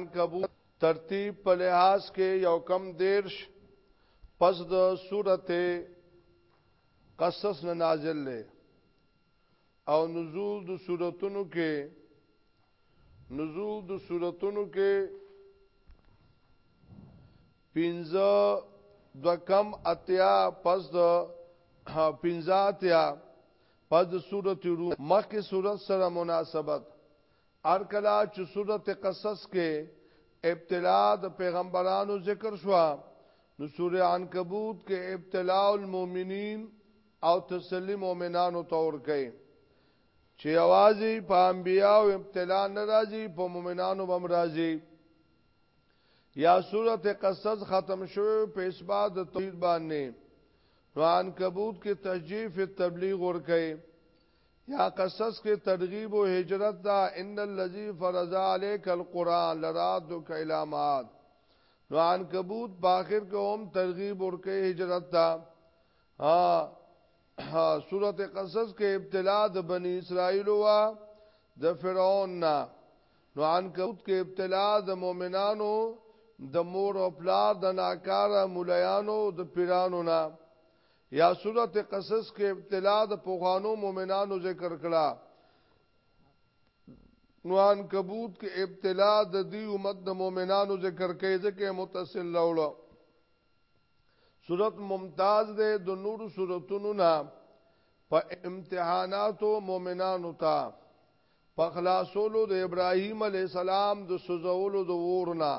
عنکبوت ترتیب په لحاظ کې یو کم دیرش پس د سورته قصص نه نازل لې او نزول د سوراتونو کې نزول د سوراتونو کې پنځه د کم اتیا پس د پنځه اتیا پس د سورته روم مخکې سورته سره مناسبت هر کله چې سورت قصص کې ابتلا د پیغمبرانو ذکر شوه نو سوره عنکبوت کې ابتلاء المؤمنین او تسلی مؤمنانو تور کوي چې اوازي په انبیا او ابتلا ناراضي په مؤمنانو بم راضي یا سورته قصص ختم شو په اسباد د توحید باندې روان کبوت کې تشجیف تبلیغ ور کوي یا قصص کې ترغیب او هجرت دا ان الذی فرض علیک القرآن لرادک الی ماد نو عنکبوت په اخر کې هم ترغیب ورکه هجرت تا ها سورته قصص کې ابتلا د بنی اسرائیل وا د فرعون نا نو عنکبوت کې ابتلا د مؤمنانو د مور او پلار د ناکاره مولایانو د پیرانو نا یا سورت قصص کې ابتلا د پوخانو مؤمنانو ذکر کړه نو ان کبوت کې ابتلا د دې امت د مؤمنانو ذکر کوي ځکه متصل لوړو صورت ممتاز ده د نور صورتونو نه په امتحاناتو مؤمنانو ته په خلاصولو د ابراهيم عليه السلام د سوزولو د ورنا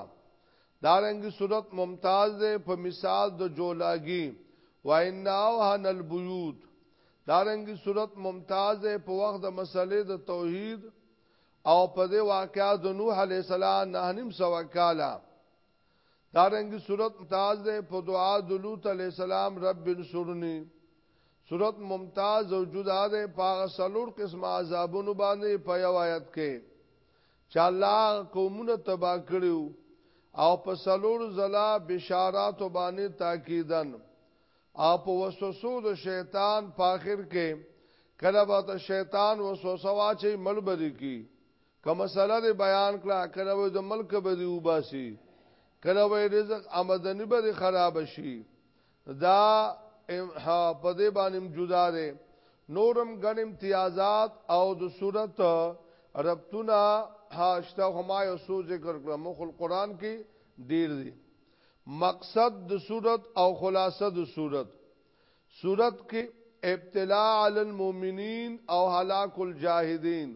دارنګي صورت ممتاز ده په مثال د جولاګي وان اوهن البيوت دارنګي صورت ممتاز ده په وخت د مسلې د توحید او په دې واقعا د نوح عليه السلام نه نیم سو کاله دارنګ صورت ممتاز ده په دعا د لوط علی السلام رب انصرنی صورت ممتاز او جدا ده په سلور قسم عذابونو باندې په یو آیت کې چې الله قومونه تبا کړیو او په سلور زلا بشارات باندې تاکیدن او په وسوسو د شیطان په اخر کې کله به ته شیطان وسوسه واچي ملبري کی که مسله دې بیان کړه کله وې د ملک به دې وباسي کله وې رزق آمدنی به دې خراب شي دا په دې باندې جدا ده نورم غن امتیازات او د صورت ربطونه هاشته هما یو سو ذکر کړم مخ القرآن کې ډیر دي مقصد د صورت او خلاصه د صورت صورت کې ابتلاء علی المؤمنین او هلاك الجاهدین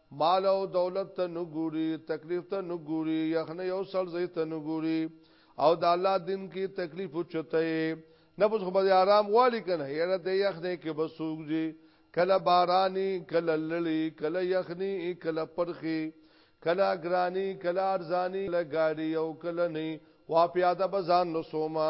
مال او دولت ته نه ګوري، تکلیف ته نه ګوري، یخنۍ او سړځۍ ته نه ګوري او د الله دین کې تکلیف اوچته یې. نفس خو به آرام غواړي که نه؟ یاره دې یخنۍ کې به څوک ځي؟ کله باراني، کله لړي، کله یخني، کله پرخي، کله ګراني، کله ارزاني، کله ګاډي او کله نۍ، وا پیاده به ځان رسومه.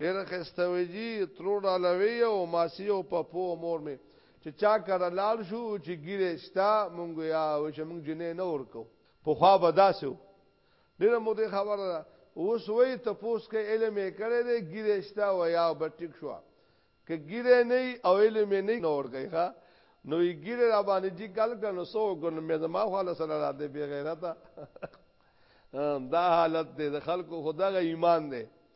ډېره ښایسته وي جي ترور رالاوي او ماسي او پپو او مور مې چې چا کره لاړ شو چې ګیره شته مونږ یا و چې مونږ جنې نه ورکو په خوا به داسې ډېره مو دې خبره ده اوس وای ته پوس کې علم یې کړی دی ګیره شته و یا به ټیک شو که ګیره نه او علم یې نه نور کوي ښا نو یې ګیره را باندې جی کال کنو سو کنو مې زما خو له سره را دې بی غیرته دا حالت دې خلکو خدای ایمان دی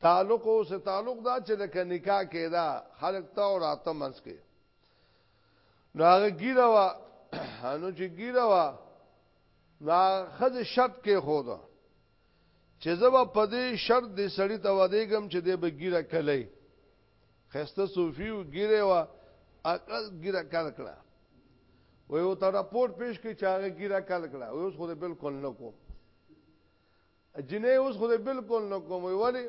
تعلق او سه تعلق دا چې لکه نکاح کېدا خلک تا او راته منځ کې نو هغه ګیره وا نو چې ګیره وا نا خد شرط کې خودا چې زبا پدې شرط دې سړی ته ودیګم چې دې به ګیره کلی خسته صوفیو ګیره وا اقل ګیره کړ کړه وې او ته راپورټ پیش کې چې هغه ګیره کړ کړه اوس خو دې بالکل نه کو جنې اوس خو بالکل نه کوم ویلي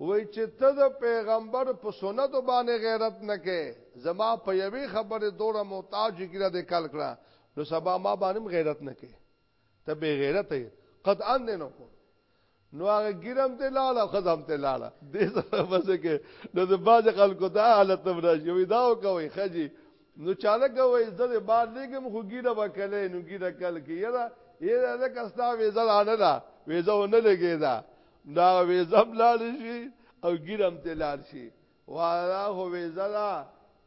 وای چې ته د پیغمبر په سنت باندې غیرت نه کې زما په یوې خبره دوره محتاج کړه د کال کړه نو سبا ما باندې غیرت نه کې ته به غیرت یې قد ان نه نو کو نو هغه ګرم ته لاله خدام ته لاله دې سره بس کې نو د باج خلکو دا حالت تم راشي وي دا کوي خجی نو چالکه وای زه دې بار لګم خو ګیره وکلې نو ګیره کل کې یره یره لکه ستا ویزه لانه ده ویزه ونه لګی دا دا ویزه بلال شي او ګیرم تلار شي وارا هو ویزه دا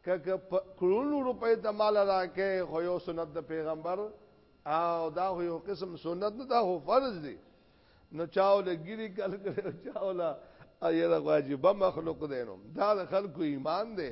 کک کرونو روپې ته مال راکې خو یو سنت د پیغمبر او دا خو یو قسم سنت نه دا خو فرض دی نو چاو لګیری کل کړو چاو لا ایره واجب مخلوق دینو دا خلکو ایمان دی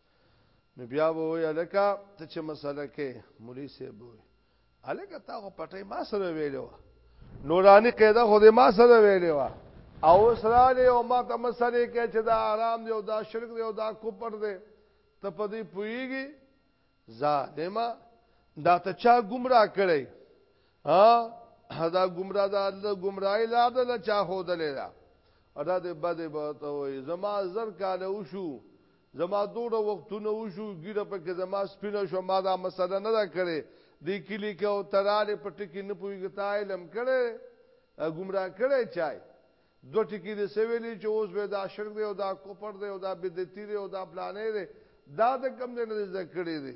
نو بیا به وای الکه ته چې مسله کې مولوی صاحب وای الکه تا خو پټې ما سره ویلو نورانی قاعده خو دې ما سره ویلو او سره له او ما ته مسله کې چې دا آرام دی او دا شرک دی او دا کوپر دی ته په دې پويږي ظالما دا ته چا گمراه کړی ها دا گمراه دا د گمراهی لار ده چا هو دلې دا ادا دې بده به ته وای زما زر کاله وشو زما دوړه وختونه وشو ګیره په کې زما سپینه شو ما دا مسله نه دا کړې دې کلی کې او تراله په ټکی نه پويږي تا علم کړې ګمرا کړې چای دو ټکی دې سویلې چې اوس به دا شرک دی او دا کوپر دی او دا بدعتي دی او دا پلانې دی دا د کم نه نه ذکرې دی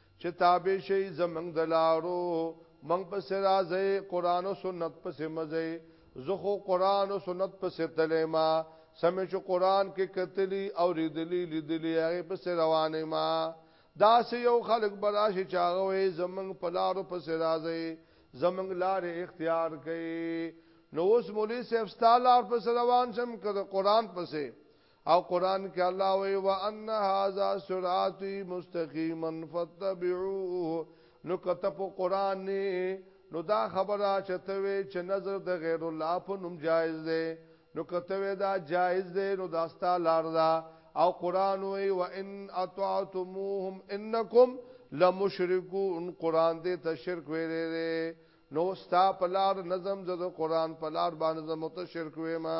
چې تابع شئ زمونږ د لارو، مونږ پسې راځئ، قرآن او سنت پسې مه ځئ، زه خو قرآن او سنت پسې تللی ما، څه مې چې قرآن کې کتلي، اورېدلي، لیدلي، هغې پسې روان یم. داسې یو خلک به راشي چې هغه وایي زمونږ په لارو پسې راځئ، زمونږ لارې اختیار کړئ، نو اوس مولوي صاحب ستا لار پسې روان شم که د قرآن پسې؟ او قران کې الله وی وان هاذا صراطی مستقیما فتبعوه نو کته په قران نه نو دا خبره چته وی چې نظر د غیر الله په نوم جایز دی نو کته وی دا جایز دی نو دا ستا لار دا او قران وی وان اطعتموهم انکم لمشرکون قران دې ته شرک ویلې دی نو ستا پلار نظم زده قران پلار باندې متشرک وې ما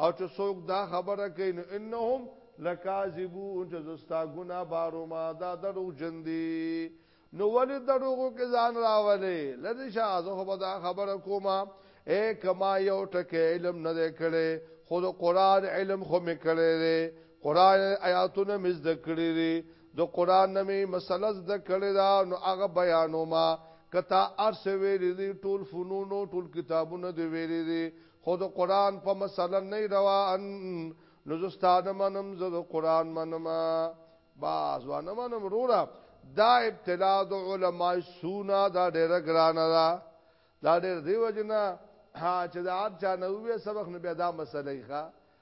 او چې څوک دا خبره کوي نو انهم لکاذبون چې زستا ګنا بارو ما دا دروغ جن دي نو ولې دروغو کې ځان راولې لدې شاهزه خو دا خبره کومه اے کما یو ټکه علم نه کړي خود قران علم خو مې کړي دي قران آیاتونه مې زده کړي دي د قران نمې مسله زده کړي دا نو هغه بیانوما کتا ارس ویلې دي ټول فنونو ټول کتابونه دی ویلې دي خو د قران په مسله نه روا ان نو زستانه منم زه د قران منم باز وانه منم رورا دا ابتلا د علماء سونا دا ډېر ګران ده دا ډېر دیو جنا ها چې دا هر چا نه وې سبق نه بیا دا مسله ښه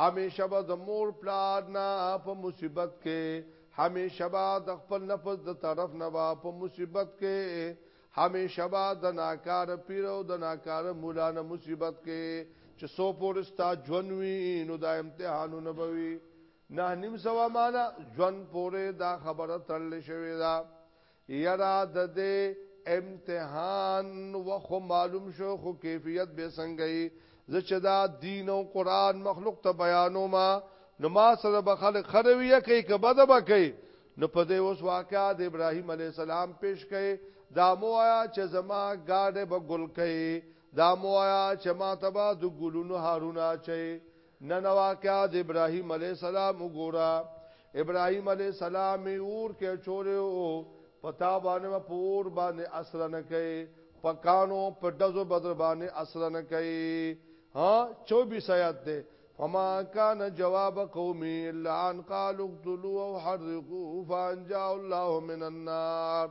همیشه به د مور پلار نه په مصیبت کې همیشه به د خپل نفس د طرف نه به په مصیبت کې همیشه به د ناکار پیر او د ناکار مولا نه مصیبت کې چې سو پورستا ژوند وي نو دا امتحانونه به وي نه نیم سوا معنا ژوند پورې دا خبره تړل شوې ده یرا د دې امتحان وخو معلوم شو خو کیفیت به څنګه ای زه چې دا دین او قران مخلوق ته بیانو ما نو ما سره به خلک خروی کوي کبه ده به کوي نو په دې اوس واقعا د ابراهیم علی السلام پیش کړي دا مو آیا چې زما گاډه به ګل کړي دا مو آیا چې ما تبا د ګلونو هارونه چي نن واقعا د ابراهيم عليه السلام وګوره ابراهيم عليه السلام اور کې چولیو پتا باندې په اور باندې اثر نه کوي پکانو په دزو بدر باندې اثر نه کوي ها 24 آیات ده فما كان جواب قومي الا ان قالوا اقتلوا او حرقوا فانجا الله من النار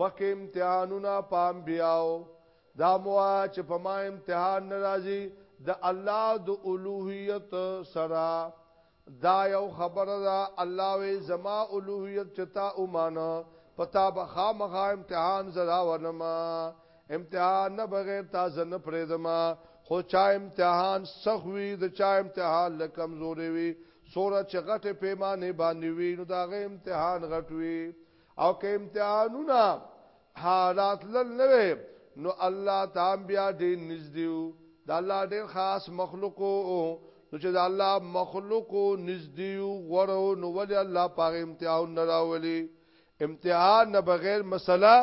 مخکې امتحانونه په انبیاو دا موا چې په ما امتحان ناراضي د الله د اولوهیت سره دا یو خبره ده الله وی زما اولوهیت چې تا اومانه پتا به خامخا امتحان زرا ورنما امتحان نه بغیر تا زن پرېدما خو چا امتحان سخوي د چا امتحان له کمزوري وي سوره چې غټه پیمانه باندې وي نو دا غي امتحان غټوي او که امتحانونه راتلل نه وي نو الله تام بیا ډیر نږدې د الله ډیر خاص مخلوق نو چې د الله مخلوق نږدې غورو نو ولې الله پاک امتحان نه راولي امتحان نه بغیر مسله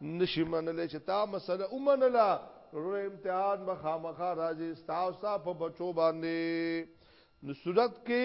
نشي منلې چې تا مسله ومنله ورو امتحان مخامخا راځي تاسو په بچو باندې نو صورت کې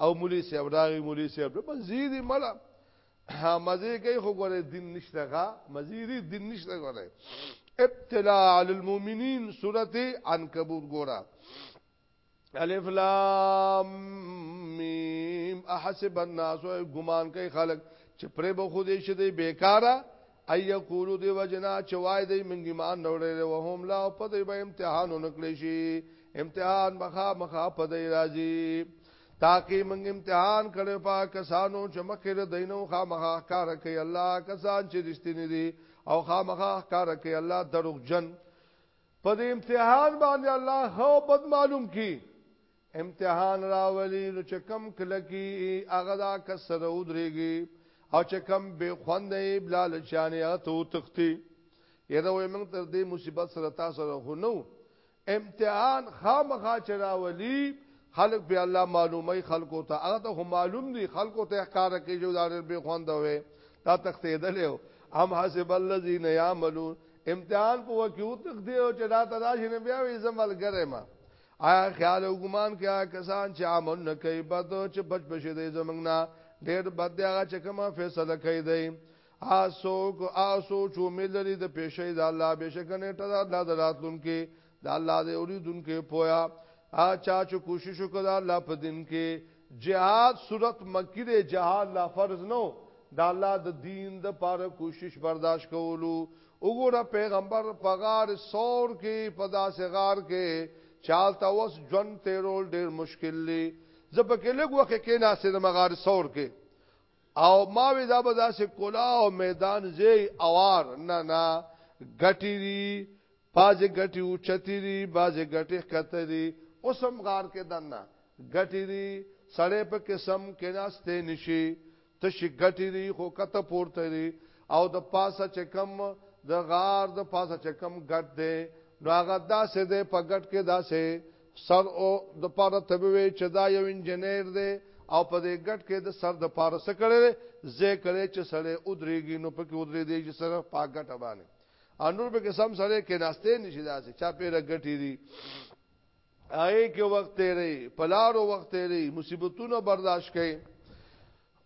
او مولي صاحب راغي مولي صاحب په زیری مړه مزه کوي خو ګوره دین نشته غا مزيري دین نشته ګوره ابتلاء علی المؤمنین سورته عنکبوت ګوره الف لام میم احسب الناس ګمان کوي خلک چې پرې به خو دې شې دې بیکاره ای یقولو دی وجنا چې وای دی مونږ ایمان راوړل او هم لا په دې به امتحان ونکړي شي امتحان مخا مخا په دې راځي تاکي مونږ امتحان کړي په کسانو چې مخکې دینو خا مخا کار کوي الله کسان چې رښتینی دي او خا مخا کار کوي الله دروغجن په دې امتحان باندې الله هو بد معلوم کی امتحان راولي نو چې کم کلکی هغه دا کسر ودرېږي او چې کم به خوند یې بلال چانه هغه ته تختی یره وې موږ تر دې مصیبت سره تاسو سره خو نو امتحان خامخا چې راولي خلق به الله معلومه خلقو ته هغه ته معلوم دي خلقو ته ښکارا کې جو دار به خوند وې تا تختیدل یو ام حسب الذين يعملون امتحان په وکیو تختی او چې دا تداشنه بیا وې زمل ګره ما آیا خیال او ګمان کیا کسان چې عمل نه کوي بد چې بچ بشي دی زمنګ نه ډېر بد دی هغه چې کومه فیصله کوي دی آسو کو آسو چې امید لري د پېښې د الله بشکنه ټه د الله د راتلونکو د الله د اوریدونکو پویا اچا چې کوشش وکړه الله په دین کې جهاد صورت مکی دی جهاد لا فرض نو دا الله د دین د پاره کوشش برداشت کولو وګوره پیغمبر په غار سور کې په داسې غار کې چالت اوس جون تیرول ډیر مشکل دی زپکه لګ وخت کې ناسې د مغار سور کې او ما وی دا به داسې کولا او میدان زی اوار نه نه غټی بعضې ګټې اوچتې دي، بعضې ګټې ښکته دي، اوس هم غار کې دننه ګټې دي، سړی په کې سم کېناستی نه شي، تشې ګټې دي، خو ښکته پورته دي او د پاسه چې کوم د غار د پاسه چې کوم ګټ دی، نو هغه داسې دی، په ګټ کې داسې سر او د پاره ته به وې چې دا یو انجنیر دی او په دې ګټ کې د سر د پاره څه کړی دی، ځای کړی چې سړی ودرېږي، نو په کې ودرېدی شي، صرف په ګټه باندې. انور به قسم سره کې ناشته نشي داسې چا پیره ګټي دي آی کې وخت تیرې پلارو وخت تیرې مصیبتونو برداشت کړي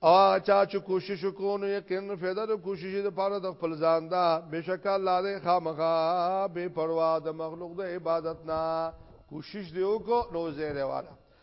او چا چې کوشش وکونو یقین فایده د کوشش لپاره د خپل ځان دا بشکا الله دې خامخا بے پروا د مخلوق د عبادت نه کوشش دی وکړو نو زیره والا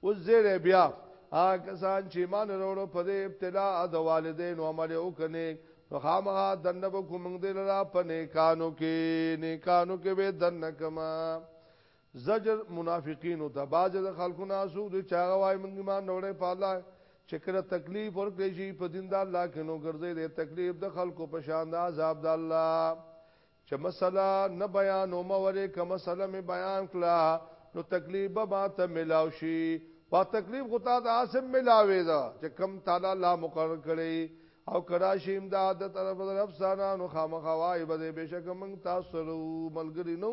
اوس زیره بیا هغه کسان چې ایمان وروړو په دې ابتلا د والدینو عمل وکني نو خامخا دنه به کوم دې لرا په نیکانو کې نیکانو کې به دنه کما زجر منافقین او د باج د خلکو نه اسو د چاغه وای مونږ ایمان وروړې په الله چې کله تکلیف ورکړي شي په دین د الله کې نو ګرځي د تکلیف د خلکو په شان د عذاب د الله چې مسله نه بیانوم ولې که مسله مې بیان کړه نو تکلیف به ماته ملاو شي په تکلیف خو تا د عاصم ملاوي دا چې کم تعالی لا مقرر کړي او کراشی امداد طرف طرف سانا نو خامخوای بده بشک من تاسو ملګری نو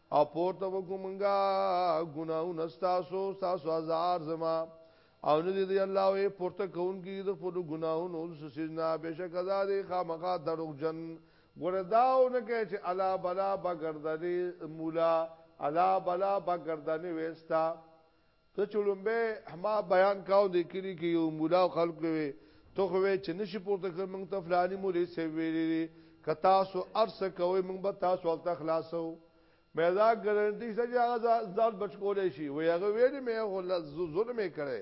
او پورته وکړو مونږه ګناونه ستاسو ستاسو ازار زما او نه دې الله وې پورته کوونکی د خپل ګناونو سسینا بشک زادې خامخا دروغ جن ګوره داو نه کې چې الا بلا بغردنی مولا الا بلا بغردنی وستا ته چلومبه ما بیان کاو د کلی کې یو مولا خلق وي ته خو وی چې نشي پورته کړ موږ ته فلاني مولې سي ویلې که تاسو ارس کوي موږ به تاسو ول تخلاصو مې دا ګارانټي چې هغه ځان بچ کولای شي وی هغه ویلې مې غل ظلم کړي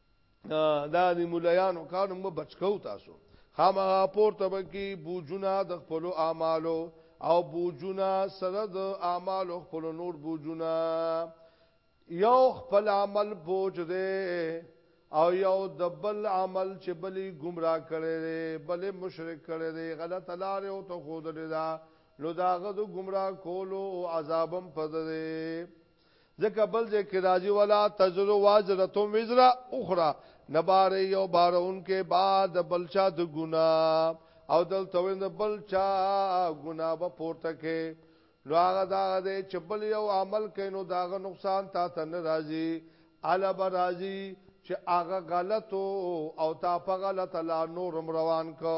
دا دی مولایانو کارو مو بچکو تاسو خامغه پورته بکی بوجونه د خپل اعمالو او بوجونه سره د اعمالو خپل نور بوجونه یو خپل عمل بوج دی او یو د بل عمل چې بلی گمراه کړي دی بل مشرک کړي دی غلط لار او ته خود لري دا نو داغه د گمراه کولو او عذابم پد دی ځکه بل ځای کې راځي ولا تزر واجرته وزر اخرى نبار یو بارون کې بعد بلچا د ګنا او دل توین بلچا ګنا به پورته کې نو هغه دا د چبل یو عمل کینو داغه نقصان تا ته ناراضي الا برازي چې هغه غلطو او تا په غلط لا نورم روان کو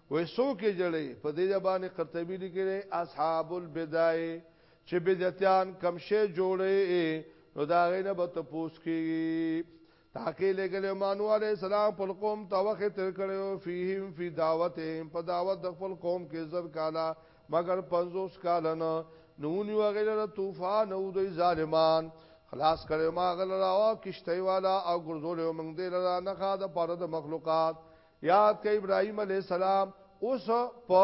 وې څوک جړې په دې باندې قرطبي لیکلي اصحاب البدايه چې بدعتيان کم شي جوړې نو دا غینه به تپوس کیږي تاکي لګل مانو علي السلام پر قوم توخه تر کړو فيهم في دعوتهم په دعوت د خپل قوم کې زر کالا مگر 50 کالا نه نونی وغیره طوفان او دوی ظالمان خلاص کړي ما غل راو کشته والا او ګرځول موږ دې لرا نه خاده پر د مخلوقات یاد کئ ابراهیم علیه السلام اوس په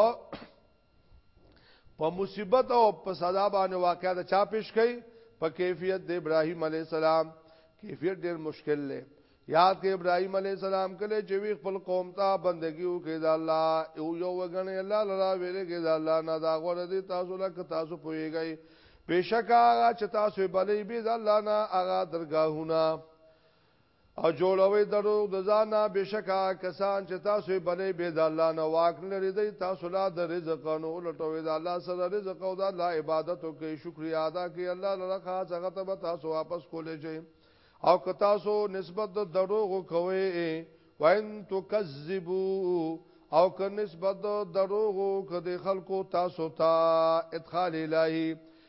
په مصیبت او په صدا باندې واقعا د چا پیش کړي په کیفیت د ابراهیم علی السلام کیفیت ډیر مشکل دی یاد کې ابراهیم علی السلام کله چې وی خپل قوم ته بندگی وکړي د الله او یو وګڼي الله لرا ویلې کې د الله نه دا غوړه دي تاسو له تاسو پويږئ بشکا چې تاسو بلې به د الله نه هغه درگاهونه او جوړوي دروغ د ځانه بشکا کسان چې تاسو یې بنې به د الله نه واک نه لري دی تاسو لا د رزق نو لټوي د الله سره رزق او د الله عبادت او کې شکریا ادا کوي الله لره خاص هغه ته به تاسو واپس کولې شي او که تاسو نسبت د دروغ کوي وان تکذبوا او که نسبت د دروغ کده خلکو تاسو ته ادخال الهي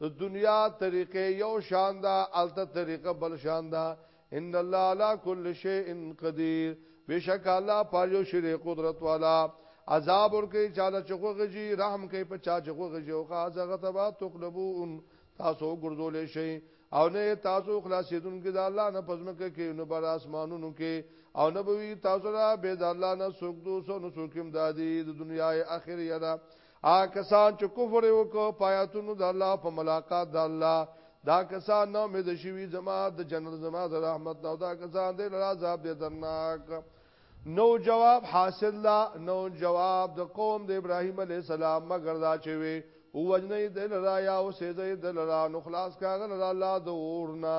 د دنیا طریقې یو شان ده الته طریقه بل شان ده ان الله علی کل شیء قدیر بشک الله پاجو شری قدرت والا عذاب ورکی چاله چغو غجی رحم کوي په چا چغو غجی او خاصه تبا تقلبون تاسو ګرځولې شي او نه تاسو خلاصیدون کې د الله نه پزمکه کې نو بر اسمانونو کې او نه بوي تاسو را به د الله نه سوګ دوسو نو سوکم دادی د دنیا اخر یدا آ کسان چې کفر وکړ پایاتونو د الله په ملاقات د الله دا کسان نو مې د شوی زما د جنت زما د رحمت نو دا کسان دې عذاب دې درناک نو جواب حاصل لا نو جواب د قوم د ابراهیم علی السلام مگر دا چې وي او وجنې د لرا یا او سې د لرا نو خلاص کاغل الله د اورنا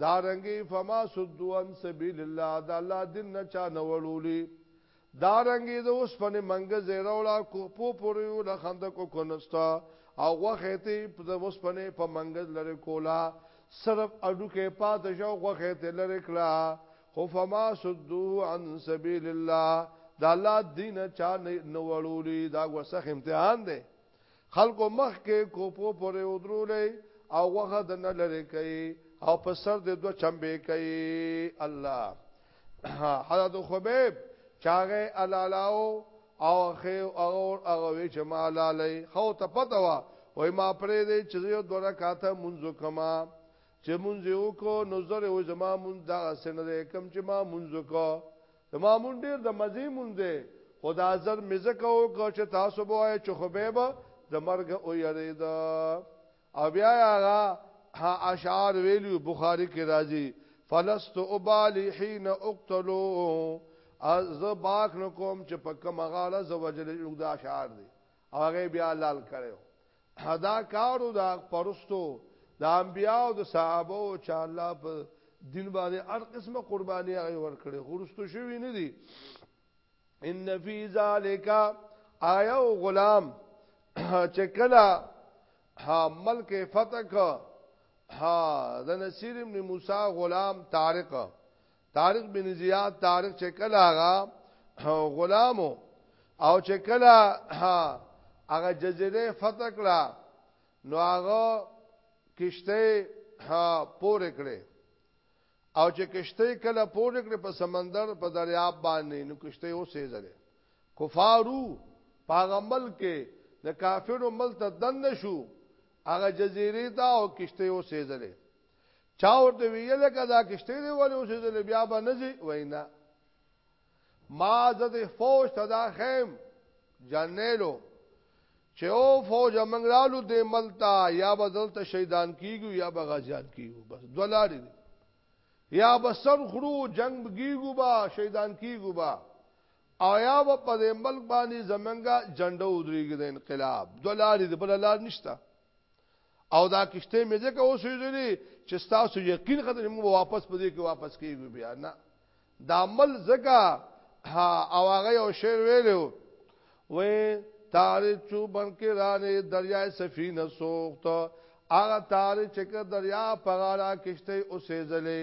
دارنګي فما سدو ان سبيل الله د الله دین نه چا نه وړولي دارنګي د اوس پنه منګ زیرولا کو پو پوریو د خند کو کنستا او وخته د اوس پنه په منګ لری کولا صرف اډو کې پات شو وخته لری کلا خو فما سدو ان سبيل الله د الله دین چا نه وړولي دا وسخ امتحان دی خلکو مخ کې کوپو پورې ودرولې او وغه د نه لری کوي او په سر د دوه چمبه کوي الله حضرت خبيب چاغه الالاو او خو او او چې ما لالې خو ته پته وا وای ما پرې دې چې یو دوه رکعاته منځو کما چې منځو کو نظر او زما منځ دا سن دې کم چې ما منځو کو زما مونځ ډېر د مزې مونځ دی، خو دا ځل مې ځکه وکړ چې تاسو به وایئ چې خبیب د مرګه ویرېده. او بیا یې هغه اشعار ویلي، بخاري کې راځي، فلست ابالي حين اقتل، زه باک نه کوم چې په کومه غاړه زه وژل شم، اوږده اشعار دي او هغه یې بیا لال کړی و. دا کارو دا پرستو د انبیاو د صحابه او چا الله په دین باندې هر قسمه قرباني هغه ور کړې خورستو شوی نه دي ان فی ذالک آیا او غلام چې کلا ها ملک فتح کا ها د نصیر ابن موسی غلام طارق طارق بن زیاد طارق چې کله هغه غلامو او چې کله هغه جزیره فتح کړه نو هغه کشته پور کړې او چې کشته کله پور کړې په سمندر په دریاب باندې نو کشته اوسې زره کفارو پاغمل کې د کافرو مل ته دن شو هغه جزیره دا او کشته اوسې زره چا ورته ویل که دا کشته دی ولې اوسې دل بیا به نه زی وینا ما زد فوج تدا خیم جنلو چې او فوج منګرالو د ملتا یا بدل ته شیطان کیږي یا به غزیان کیږي بس دولاري یا به سر خرو جنگ بگیږي با شیطان کیږي با او یا به په ملک باندې زمنګا جنډو ودریږي د انقلاب دولاري د بل لار نشته او دا کشته مې ځکه اوسېږي چې تاسو یقین خدای موږ واپس پدې کې واپس کیږو بیا نه دا عمل ځکه او هغه یو شعر ویلو وې تاریخ چوبن کې رانه دریای سفینه سوخت هغه تاریخ چې دریاب په غاړه کشته اوسېځلې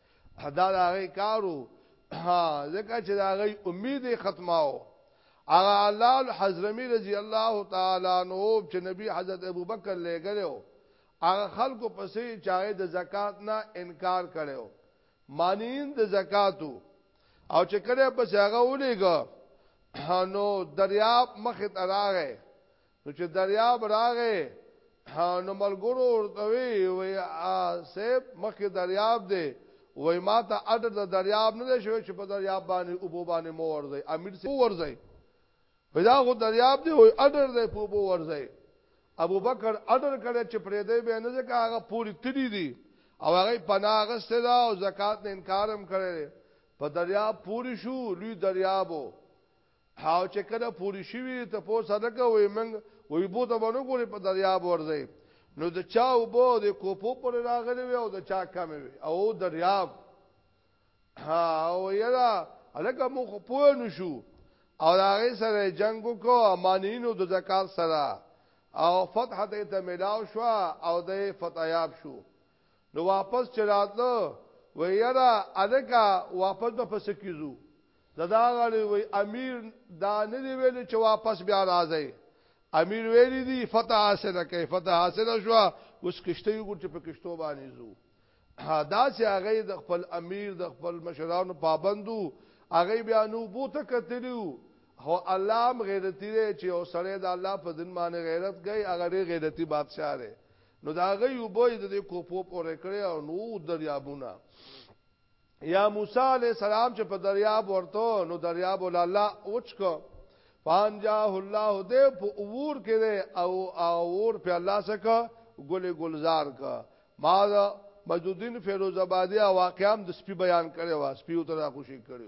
دا د هغې کارو ځکه چې د هغې امید یې ختماو هغه الله الحضرمي رضی الله تعالی عنہ چې نبی حضرت ابوبکر لګلو هغه خلکو پسې چاغې د زکات نه انکار کړو مانین د زکاتو او چې کله پسې هغه ولېګو نو دریاب مخ ته راغې نو چې دریاب راغې نو ملګرو ورته وی وی سیب مخکې دریاب دی وای ما ته اډر د دریاب نه شوی چې په دریاب باندې او بو باندې مو ورځي امیر سي ورځي پیدا خو دریاب دی وای اډر دی په بو ورځي ابو بکر اډر کړي چې پرې دی به نه ځکه هغه پوری تړي دي او هغه پناه غسته دا او زکات نه انکارم کړي په دریاب پوری شو لوی دریابو او چې کله پوری شوی ته په سره کوي موږ وې بو ته باندې ګوري په دریاب ورځي نو د چا وبو د کوپو پر راغلی وي او د چا کم وي او دریاب او یلا الګه مو خو پوه نشو او هغه سره جنگ کو امانینو د زکات سره او فتح ته ته ملاو شو او د فتحیاب شو نو واپس چراتلو ویرا الګه واپس د پس کیزو ددا غړي وي امير دا نه دی ویلي چې واپس بیا راځي امیر ویلی دی فتح حاصله کوي فتح حاصله شو اوس کشته یو ګټ په کشتو باندې زو دا چې هغه د خپل امیر د خپل مشرانو پابندو هغه بیا نو بوته کتلیو هو الله هم غیرتی دی چې او سره د الله په دین باندې غیرت گئی هغه ډیر غیرتی بادشاہ دی نو دا هغه یو بوې د کوپو پورې کړی او نو دریابونه یا موسی علی السلام چې په دریاب ورته نو دریاب ول الله اوچکو فان جاه الله دې په اور کې دې او اور په الله سکه ګل گلزار کا ما مجدودین فیروز آبادی واقعام د سپی بیان کړي وا سپی او تر خوشی کړي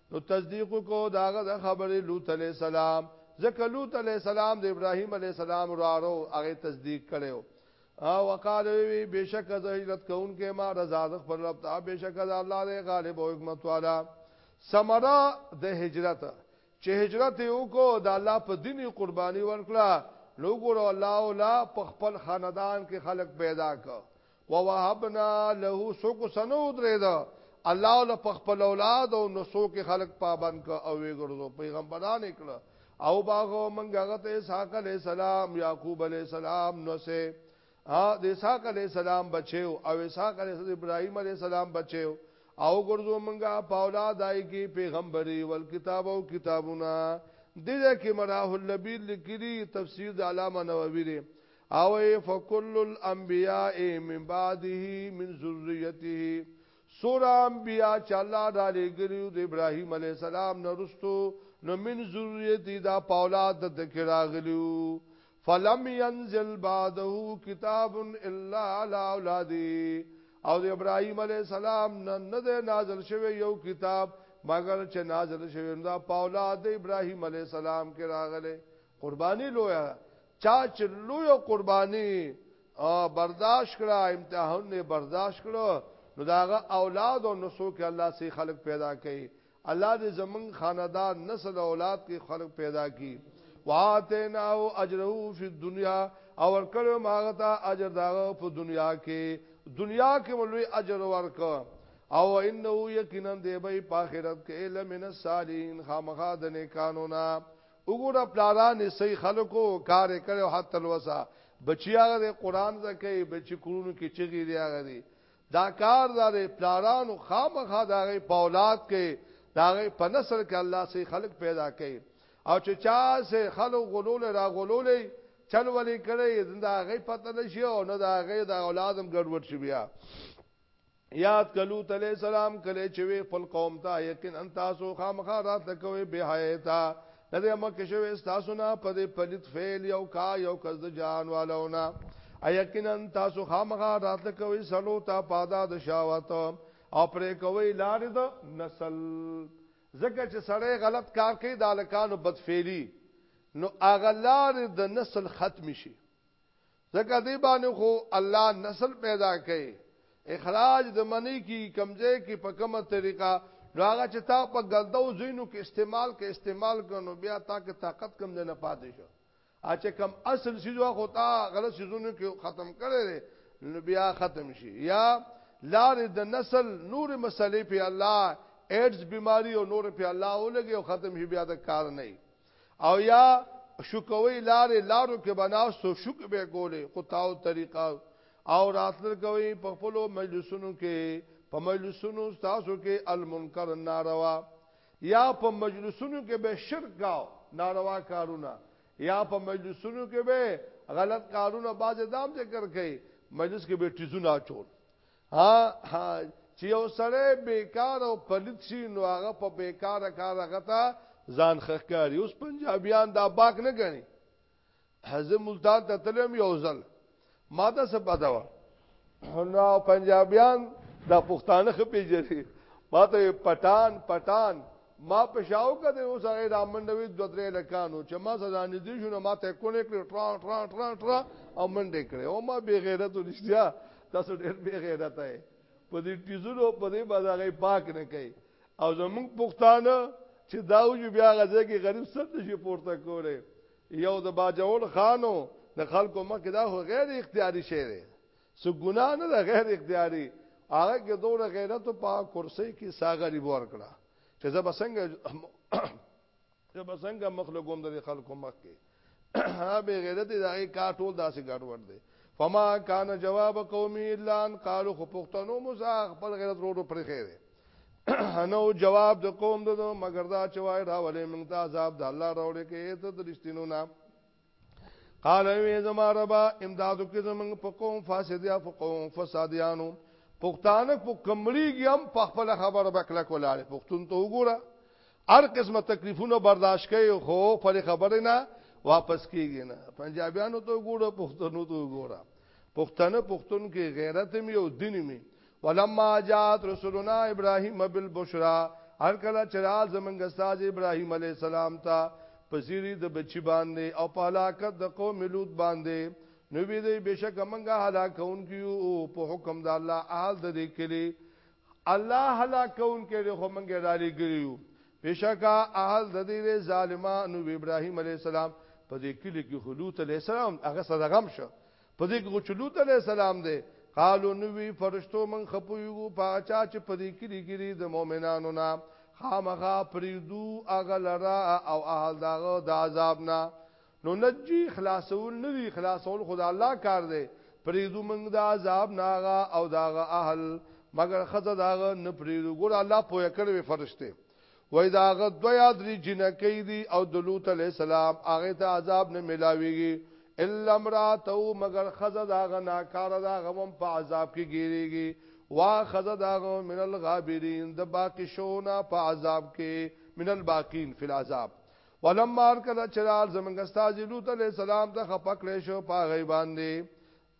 نو تصدیق کو داغه د خبرې لوط علی السلام ځکه لوط علی السلام د ابراهیم علی السلام ورارو هغه تصدیق کړو او وقال وی بشک از هجرت کون کې ما رضا د خپل رب ته بشک از الله دې غالب او حکمت والا سمرا د هجرت چې هجرت یو کو د الله په دیني قرباني ورکړه لوګور الله ولا په خپل خاندان کې خلق پیدا کړ ووهبنا له سوق سنو درې دا الله ول په خپل اولاد او نسو کې خلق پابند ک او وی ګرځو پیغمبران کړه او باغو منګه غته اسحاق علی السلام یعقوب علی السلام نو سه ا د اسحاق علی السلام بچو او اسحاق علی ابراهیم علی السلام بچو او ګرځو منګه په اولاد آی کې پیغمبري ول کتاب او کتابونه دغه کې مراه اللبیل لیکلي تفسیر د علامه نووي او ای فکل الانبیاء من بعده من ذریته سور انبیاء چې الله را لګریو د ابراهیم علی السلام نه رستو نو من ذریته دا پاولاد د ذکراغلیو فلم ينزل بعده کتاب الا على اولاده او د ابراهيم عليه السلام نه نه نازل شوی یو کتاب مگر چې نازل شوی دا پاولاد ابراهيم عليه السلام کې راغله قرباني لویا چا چې لوی قرباني برداشت کړه امتحان نه برداشت کړه نو داغه اولاد او نسو کې الله سي خلق پیدا کړي الله دې زمون خاندان نسل اولاد کې خلق پیدا کړي واتینا او اجره فی الدنیا او ورکړو ماغه ته اجر داغه په دنیا کې دنیا کې ولوي اجر ورک او انه یقینا دې به په آخرت کې لمن الصالحین خامخا د نیکانو نه وګوره پلاران سي خلکو کار کړو حتی لوسا بچی هغه د قران زکه بچی کورونو کې چغي دی هغه دی دا کار دا د پلارانو خامخا دا غي په اولاد کې دا غي په نسل کې الله سي خلک پیدا کړي او چې چا سه خلک غلول را غلولې چل ولې کړي دا غي پته نشي او نه دا غي د اولادم ګډوډ شي بیا یاد کلو تعالی سلام کله چې وی خپل قوم ته یقین ان تاسو خامخا رات کوي به حیاتا لدې مکه شوی تاسو نه په دې پلیت فعل یو کا یو کز جان والونا یقینا تاسو خامخا رات کوي سلو ته پادا د شاوات او پرې کوي لار د نسل زکه چې سړی غلط کار کوي د الکانو بدفعلی نو اغلار د نسل ختم شي ځکه دی باندې خو الله نسل پیدا کړي اخراج د منی کی کمزه کی په کومه طریقه راغه چې تا په ګلدو زینو کې استعمال کې استعمال کړو بیا تا کې طاقت کم نه پاتې شو ا چې کم اصل سیزو خو تا غلط سیزونو کې ختم کړي نو بیا ختم شي یا لار د نسل نور مسلې په الله ایډز بیماری او نور په الله ولګي او ختم شي بیا د کار نه او یا شکوي لارې لارو کې بناستو شک به کولې خو تاو طریقه او راتل کوي په خپل مجلسونو کې په مجلسونو تاسو کې المنکر ناروا یا په مجلسونو کې به شرک او ناروا کارونه یا په مجلسونو کې به غلط کارونه باز دام ذکر کوي مجلس کې به تیزونه چول ها ها چې یو سړی بیکار او پلیت شي نو هغه په بیکاره کار هغه ته ځان خخکاری اوس پنجابیان دا باک نه غني حزه ملتان ته تلم یو ځل ماده څه پتا و نو پنجابیان دا پښتانه خپې جری ماته پټان پټان ما په شاو کده یو سره دا منډه وی دوه درې لکانو چې ما سزا نه دي شنو ما ته کونه کړ ټرا ټرا ټرا ټرا او منډه کړې او ما بی غیرت ولشتیا تاسو ډېر بی غیرت یې په دې ټیزونو په دې بازارې پاک نه کوي او زمونږ پښتانه چې دا وجو بیا غزه کې غریب سر نشي پورته کوله یو د باجول خانو د خلکو مخ دا غیر اختیاري شی دی څه ګناه نه ده غیر اختیاري هغه کې دوره غیرت په کرسي کې ساغری بور کړه چې زه بسنګ زه بسنګ مخلوقوم د خلکو مخ کې ها به غیرت دغه کا ټول داسې ګډ ور دي فما کان جواب قومي الا ان قالوا خو پښتنو موسی خپل غیرت روډو پر خیره نو جواب د قوم دو مگر دا چوای راولې موږ ته عذاب د الله راولې کې ته د رښتینو نام قال وی زما ربا امدادو کې زمنګ په قوم فاسدیا په قوم فسادیانو پښتانه په کمړیږي هم په خپل خبره بکله کولاله پښتون ته وګوره هر قسمه تکلیفونه برداشت کوي خو پر خبره نه واپس کیږي نه پنجابیانو ته وګوره پښتنو ته وګوره پښتنه پښتون کې غیرت می او دین می ولما جاءت رسولنا ابراهيم بالبشرى هر کله چې را زمنګ استاد ابراهيم عليه السلام ته پسيري د بچي باندې او په هلاکت د قوم لوط باندې نو وی دی بشک منګه هلاکون کیو او په حکم د الله اهل د دې کلی الله هلاکون کې خو منګه را لګیو بشک اهل د دې ظالمانو ابراهيم عليه السلام په دې کلی کې خلوت عليه السلام هغه صدغم شو په دې کې چې لوط علی السلام دی قالو نوی فرشتو من خپویو پاچا چې پدې کې لري د مؤمنانو نه خامغه پریدو اغلرا او اهل داغه د عذاب نه نو نجی خلاصول نوی خلاصول خدا الله کار دی پریدو من د عذاب ناغه او داغه اهل مگر خزه داغه نه پریدو ګور الله پوهه کړوي فرشته وای دا هغه دوه یا درې جنکۍ دي او د لوط علی السلام هغه ته عذاب نه ملاويږي الا امراته مگر خزه دا غنا کار دا غوم په عذاب کې ګیریږي وا خزه دا غو من الغابرین د باقی شونا په عذاب کې من الباقین فی العذاب ولما ارکل چرال زمنګ استاد لوط علی السلام د خپکړې شو په غیبان دی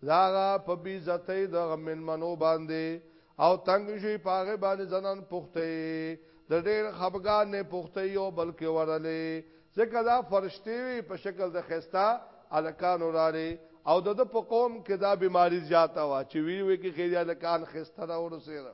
د هغه په بی عزتۍ د هغه مېلمنو باندې او تنګ شوی په هغه باندې ځنان پوښتې د ډېر خپګان نه پوښتې یو بلکې ورلې ځکه دا فرشتي وي په شکل د خستا الکان وراره او د په قوم کې دا بیماری زیاته وا چې وی وی کې خیریا الکان خسته را ورسېره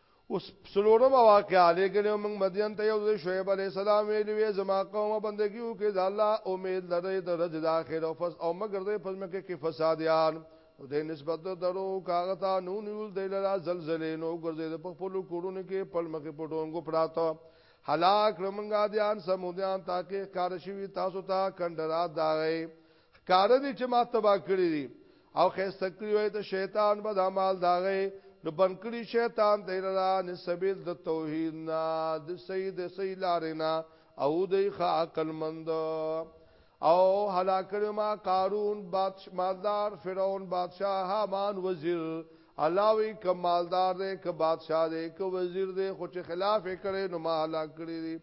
اوس څلورمه واقعه، لېږلی موږ مدین ته یو ځل شعیب علیه السلام ویلي وې، زما قومه بندګي وکړئ د الله، امید لرئ د ورځې د آخرې او فس او مه ګرځئ په ځمکه کې فسادیان. نو دوی نسبت د دروغ وکړ هغه ته، نو ونیول دوی لره زلزلې، نو وګرځېدل په خپلو کورونو کې پړ مخې په ډونګو پراته. هلاک کړل موږ عادیان، ثمودیان، تحقیق ښکاره شوي تاسو ته کنډرات د هغې، ښکار دي چې ما تبا کړی دي او خسته کړی وای ته شیطان بد اعمال داغه نو بن کړی شیطان ته لرا نسبیل د توحید نا د سید سید لارنا او د خا عقل مند او هلاک ما قارون بادشاہ مالدار فرعون بادشاہ حامان وزیر الله وی کمالدار دې ک بادشاہ دې ک وزیر دې خو چې خلاف کړي نو ما هلاک کړی دي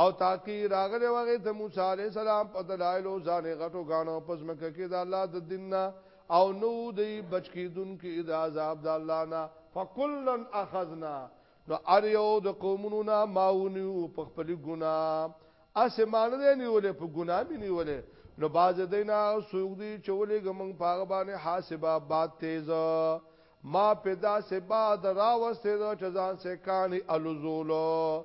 او تاکي راغله وغه ته موسی عليه السلام په دلایل او ځان غټو غانو پس مکه کې د الله د دین نه او نو دی بچ کیدون کې د عذاب د الله نه فکلن اخذنا نو ار یو د قومونو نه ماونیو په خپل ګنا اسمان دې نیولې په ګنا مې نیولې نو باز دینا سوق دی چولې ګمنګ پاغه باندې حاسبه باد تیز ما پیدا سه باد راوسته د چزان سه کانی الوزولو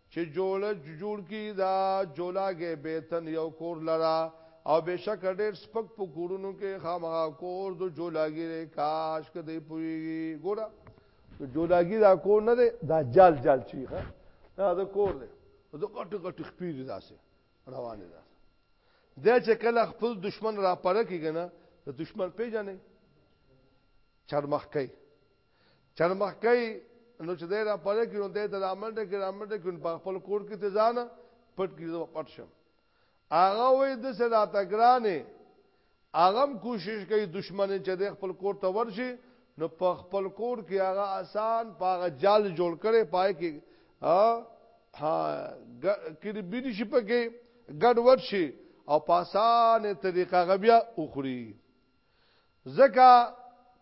چې جوله جوړ کړي دا جولاګی بیتن یو کور لره او بشک ډیر سپک په کورونو کې خامخا کور د جولاګی لري کاش کدی پویږي ګوره د جولاګی دا کور نه دی دا جال جال چی ښه دا د کور دی د کټ کټ خپیر داسې روانه ده دا چې کله خپل دشمن را پره کیږي نه د دشمن پیژنې چرمخ کوي چرمخکۍ نو چې دی را پره کړي نو دی ته رامنډه کړي رامنډه کړي په خپل کور کې ته ځانه پټ کړي زه پټ شم هغه وې د سره راته ګرانې هغه کوشش کوي دشمن چې د خپل کور ته ورشي نو په خپل کور کې هغه آسان په هغه جال جوړ کړي پای کې ها کړي بي دي شي پکې ګډ ورشي او په آسانه طریقه غبیا اخري ځکه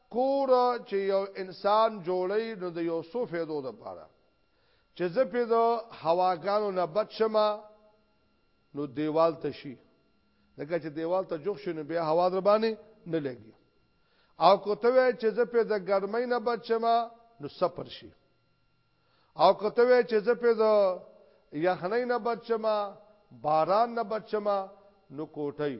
کور چې یو انسان جوړی نو د یو څو فیدو د پاره چې زه په د هواګانو نه بچ شمه نو دیوال ته شي لکه چې دیوال ته جوخ شي نو بیا هوا در باندې نه لګي او کوته وی چې زه په د ګرمۍ نه بچ شمه نو سپر شي او کوته وی چې زه په د یخنۍ نه بچ شمه باران نه بچما نو کوټي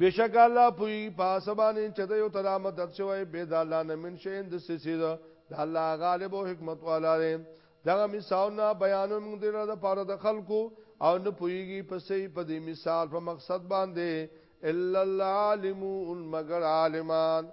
بشک الله پوی پاسبانې چې د یو تلا مدد شوی به د الله نه من شین د سسی د الله غالب او حکمت والا دی دغه مثالونه بیانو موږ د لپاره د پاره د خلکو او نه پویږي په سي په دې مثال په مقصد باندې الا العالمون مگر عالمان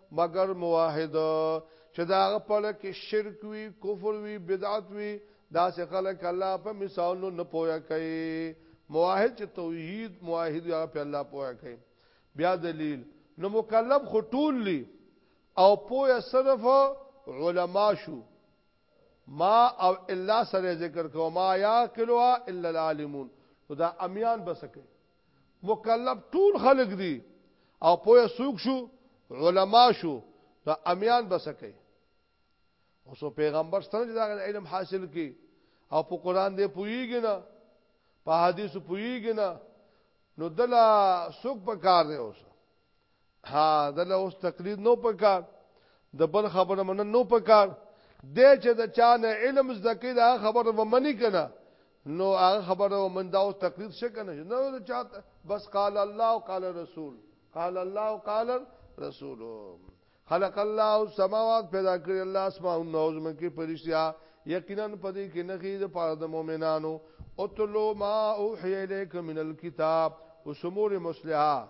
مگر موحد چې دا غپل کې شرک وی کفر وی بدعت وی دا سه خلک الله په مثالو نه پوهه کوي موحد چې توحید موحد یا په الله پوهه کوي بیا دلیل نو مکلف خطول لی او پوهه صرف علما شو ما او الا سره ذکر کو ما یا کلوا الا العالمون دا امیان بسکه مکلف ټول خلق دي او پوهه سوک شو علما شو دا امیان بس کوي اوس پیغمبر ستنه دا علم حاصل کی او په قران دی پویږي نه په حدیث پویږي نه نو دلا سوک په کار دی اوس ها دله اوس تقلید نو پکار د بل خبره من نو پکار د چې د چا نه علم زده کې دا خبره ومني کنه نو هغه خبره ومن دا اوس تقلید څه کنه نو د چا بس قال الله او قال رسول قال الله او قال رسول خلق الله السماوات پیدا کړی الله اسماء او نوز مکه پرشتیا یقینا پدې کې نه خې د پاره د مؤمنانو او تلو ما اوحی الیک من الكتاب وسمور مصلحه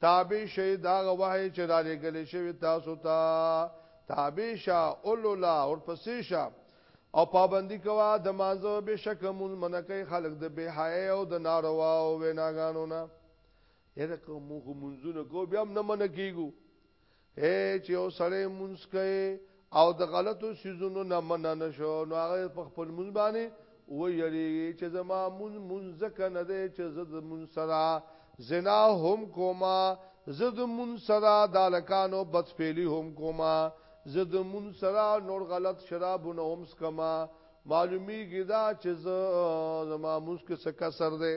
تابع شئ داغه وحی چې را لېږل شوی تاسو ته تابع شه اولولا ورپسې شه او پابندی کوا د مانزه بشک مون منکه خلق د بے حیا او د ناروا او ویناګانو نه یره کوم خو منځونه کو بیا نه منکیګو اے چې او سړی مونږ کوي او د غلطو سيزونو نه من نه شو نو هغه په خپل مونږ باندې و یریږي چې زما مونږ مونږ ځکه نه دی چې زه د مونږ سره زنا هم کوما زه د مونږ سره دالکانو بدفعلی هم کوما زه د مونږ سره نور غلط شرابونه هم سکما معلومیږي دا چې زه زما مونږ کې څه کسر دی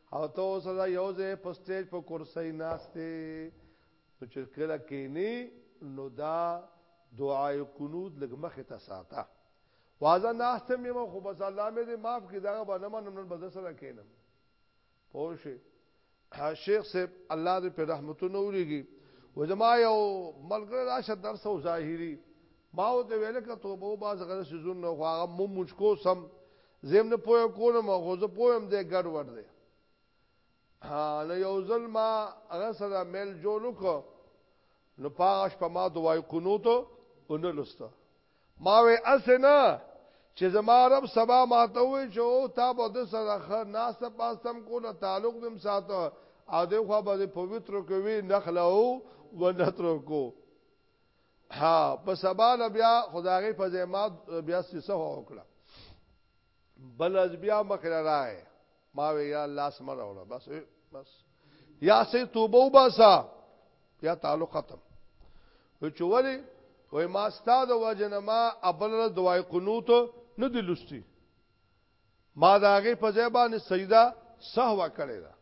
او ته اوس دا یو ځای په سټیج په کرسۍ ناشته نو چې کله کینی نو دا دعای قنوت لګ مخ ته ساته وازه ناشته مې مخ بس الله مې دې معاف کړي دا باندې منم نن بز سره کینم پوه شي شیخ صاحب الله دې په رحمتونو وريږي و زما یو ملګری راشه درس او ظاهری ما و ته ویل ک توبه او باز غره سيزون نو هغه مو مشکو سم زم نه پوه کوم خو زه پوهم دې ګډ وډ دی ها نو یو ځل ما هغه سره میل جوړ وکړ نو پاغش په ما دوای قنوت اون لستا ما وې اسنه چې زما رب سبا ماته وې چې او تا به د سره خ ناس پاسم کوله تعلق دم ساته او دغه به پویترو کوي نخلو و نترو کو ها په سبا له بیا خدای په زما بیا سیسه وکړه بل از بیا مخره راغی ما وی یا الله سم راوړه بس بس یا سه توبه وباسا یا تعلق ختم و چولی وای ما استاد وجنه ما ابل دوای قنوت نه دی لستی ما داغه په ځای باندې سجده سهوا کړی دا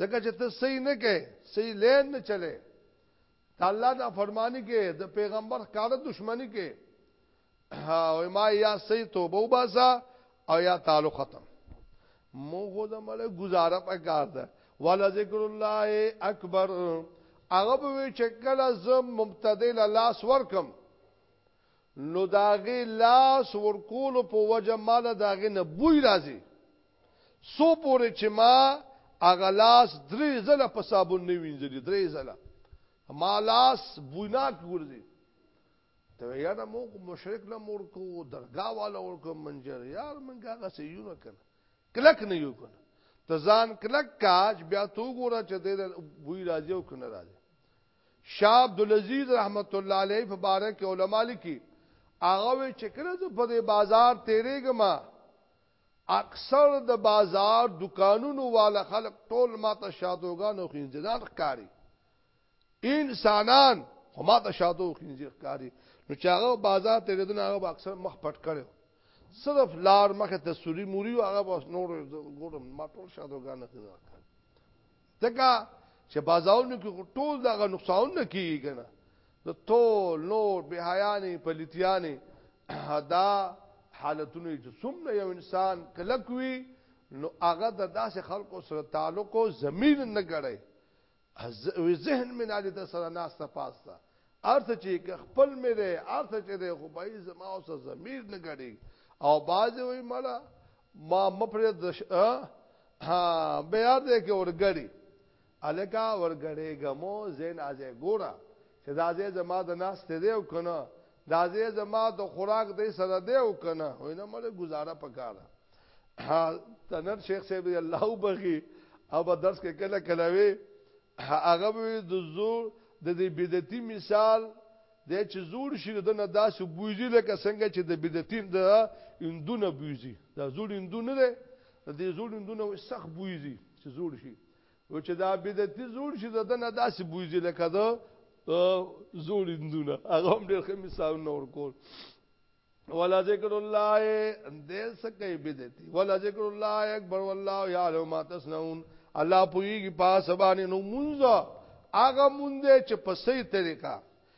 ځکه چې ته صحیح نه کې صحیح لین نه چلے ته الله دا فرمانی کې د پیغمبر کار دشمنی کې او ما یا صحیح توبه وباسا او یا تعلق ختم مو خو د مل گزاره په کار ده ولا ذکر الله اکبر هغه به چې کله زم مبتدی لاس ورکم نو د هغې لاس ورکولو په وجه ما له د هغې نه بوی راځي، څو پورې چې ما هغه لاس درې ځله په صابون نه وینځلي، درې ځله ما لاس بویناک ګرځي. ته وایې یاره موږ مشرک نه مور کوو، درګاه والا ورکوو منجر، یار موږ هغسې یو نه که نه، کلک نه یو که نه، ته ځان کلک کا چې بیا ته وګوره چې دی له بوی راځي او که نه راځي. شاه عبدالعزیز رحمت الله علیه په باره کې علما لیکي، هغه وایي چې کله زه په دې بازار تېرېږم، اکثر د بازار دوکانونو والا خلک ټول ما ته شادوګان او خنزیران ښکاري. انسانان خو ما ته شادو او خنزیر ښکاري، نو چې هغه بازار تېرېدل، هغه به اکثر مخ پټ کړی و، صرف لار مخې ته سوري موري و، هغه به نور ګورم، ما ټول شادوګان او خنزیران ښکاري. ځکه چې بازارونو کې ټول دغه نقصان نه کیږي کنه د ټول نور بهایانې پلیتیانې دا حالتونه چې څومره یو انسان کلک وي نو هغه د داسې خلکو سره تعلق او زمير نه غړي وی ذهن مې نه دې سره ناسته پاسته ارث چې خپل مې ده ارث چې ده خو به زما او سره زمير نه غړي او باز وي مړه ما مپرې د ها بیا دې کې ورګړي الکا ورګړي غمو زین ازه ګورا چې دا ځای زما د ناس ته دی او کنه دا ځای زما د خوراک دی سره دی او کنه وینه مړ گزاره پکاره ها تنر شیخ صاحب الله وبخي او په درس کې کله کله وي هغه به د زور د دې بدعتي مثال د چې زور شي د نه داسې بوزي لکه څنګه چې د بدعتي د اندونه بوزي دا زور اندونه ده د دې زوړ اندونه سخت بوی زی چې زوړ شي او چې دا بدعتي زوړ شي د نه داسې بوی زی لکه دا زوړ اندونه هغه هم ډېر ښه مثال نور کول ولا ذکر الله دې سکه بدعتي ولا ذکر الله اکبر والله يعلم ما تصنعون الله پويږي پاسبانه نو مونږه هغه مونږه چې په صحیح طریقه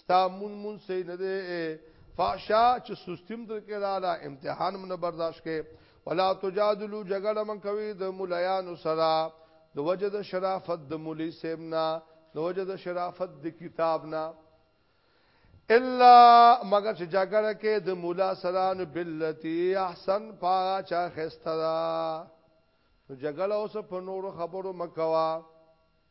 ستا مون مون سي نه دي فاشا چې سستیم در کې رااله امتحان من برداشت کې ولا تجادلو جګړه من کوي د مولایانو سره د وجد شرافت د مولي سیمنا د وجد شرافت د کتابنا الا مگر چې جګړه کې د مولا سره نو بلتی احسن پاغه چا خسترا نو جګړه اوس په نورو خبرو مکوا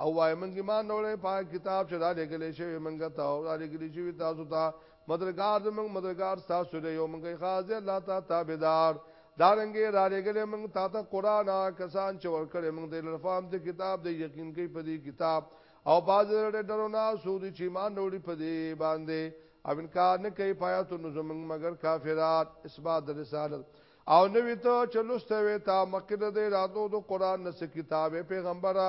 او وای مونږ ایمان اورې په کتاب چې دا لګل شي مونږ ته او دا لګل شي تاسو ته مدرګار مونږ مدرګار تاسو له یو مونږه خاص الله ته تابعدار دا رنګه را لګل مونږ تا ته قران کسان چې ورکړې مونږ د لفام د کتاب د یقین کې په دې کتاب او باز ډېر ډرونه سود چې ایمان اورې په دې باندې او انکار نه کوي پاتو نو زمونږ مگر کافرات اسباد رسالت او نوی ته چې لسته وې تا مکه د دې راتلو د قران نس کتاب پیغمبره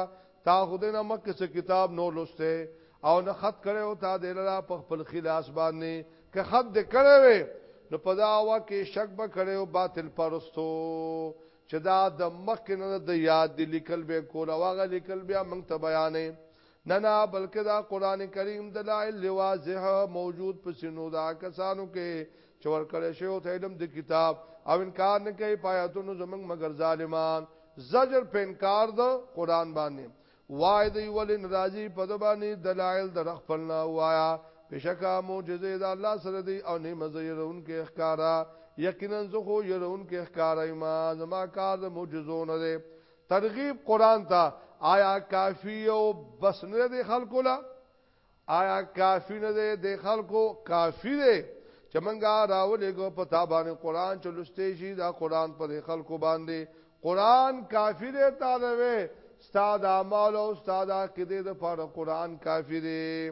تا خدای نه مکه څه کتاب نو لسته او نه خط کړي او تا دې لرا په خپل خلاص باندې که خط دې کړي وې نو په دا وا کې شک به کړي او باطل پرستو چې دا د مکه نه د یاد لیکل به کول واغه لیکل بیا موږ ته بیانې نه نه بلکه دا قران کریم دلائل واضح موجود په سینو دا کسانو کې چې ورکړې شی او علم د کتاب او انکار نه کوي پایاتونو زمنګ مگر ظالمان زجر په انکار د قران باندې وای دی ول ناراضي په دبانې دلایل د خپلنا وایا بشکا معجزه د الله سره دی او نه مزيرون کې اخکارا یقینا زه خو يرون کې اخکارای ما زما کار د معجزو نه دی ترغیب قرآن ته آیا کافی او بس نه دی خلکو لا آیا کافی نه دی د خلکو کافی دی چې منګه راولې کو په تابانه قرآن چلوستې شي دا قرآن په خلکو باندې قرآن کافی دی تعالی وې استاد اعمال او استاد عقیده د پاره قرآن کافی دی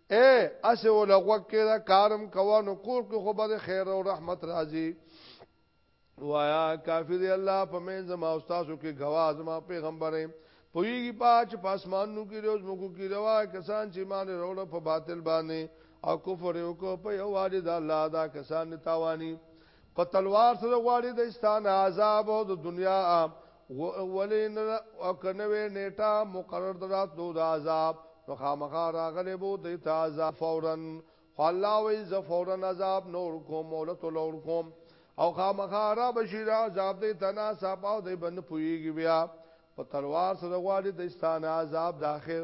اے اسه ولا غوږ کې دا کارم کوا نو کور کې خو به خیر او رحمت راځي وایا کافی دی الله په من زما او تاسو کې غواز ما پیغمبره پویږي پاچ پاسمانو کې روز موږ کې روا کسان چې مان وروړ په باطل باندې او کفر وکړ په یو واجد الله دا کسان تاوانی په تلوار سره غواړي د استان عذاب او د دنیا ولی نه او کنوې نیټه مقرر دراتلو د عذاب نو خامخا راغلی بو د تعذاب فورا خو الله وی ز فورا عذاب نور کوم مولت لور کوم او خامخا را بشیر عذاب دې تنا صاحب او دې بند پویږي بیا په تلوار سره غواړي د استان عذاب د اخر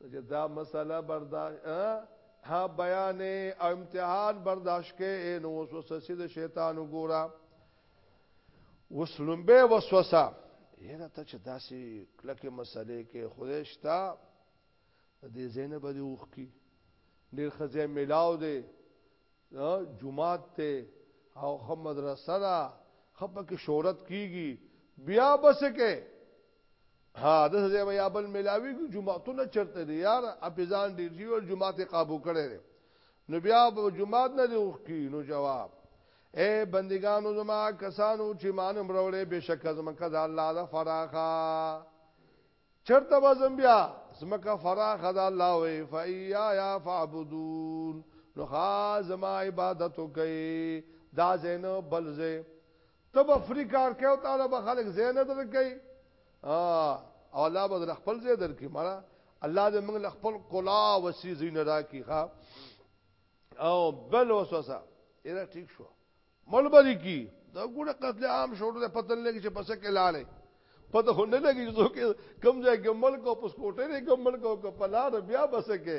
چې دا مسله برداشت ها بیان او امتحان برداشت کې نو وسوسه د شیطان وګوره وسلمبه وسوسه یره ته چې داسې کلکه مسلې کې خدای شتا دې زینب دې وښ کی ډېر خزه ملاو دې جمعات ته او خمد رسرا خپه کې شهرت کیږي بیا بس کې ها د ځای بیا بل ملاوي کو جمعهتون چرته دی یار اپیزان ډیر جی ول جمعه قابو کړي نو بیا به جمعه نه دی وخ کی نو جواب اے بندگانو زما کسانو چې مان مروړې بشک زمکه د الله د فراخه چرته بزم بیا زمکه فراخه د الله وی فیا یا فعبدون نو خا زما عبادت کوي دا زینو بلځه ته به فری کار کوي او تعالی به خلک زه نه درکې او الله به در خپل زه درکې مړه الله دې موږ خپل کلا وسی زین راکې ښا او بل وسوسه اېره ټیک شو ملبري کی دا ګوره قتل عام شروع ده پتن لګي چې پسه کې لاله پته خو نه لګي چې کم ځای کې ملک او پسکوټه نه کوم ملک او کپلار بیا بسکه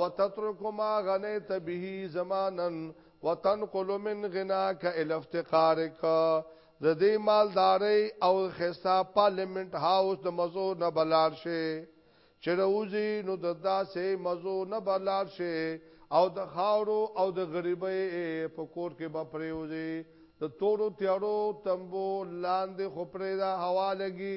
وتترک ما غنیت به زمانا وتنقل من غناک الى افتقارک د دې مالداري او خستا پارلیمنت هاوس د مزو نه بلار شي چې روزي نو د داسې مزو نه بلار شي او د خاورو او د غریبۍ په کور کې به پریوزي د تورو تیارو تمبو لاندې خپرې دا هوا لګي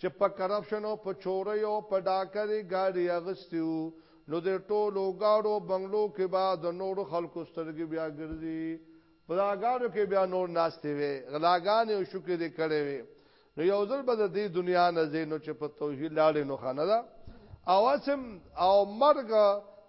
چې په کرپشن او په چورۍ او په ډاکري ګاډي اغستي وو، نو د ټولو ګاډو بنګلو کې به د نورو خلکو سترګې بیا ګرځي، په دا ګاډو کې بیا نور ناستې وې، غلاګانې او شوکې دې کړې وې، نو یو ځل به د دې دنیا نه ځې، نو چې په توحید لاړې نو ښه نه ده؟ او هسې هم او مرګ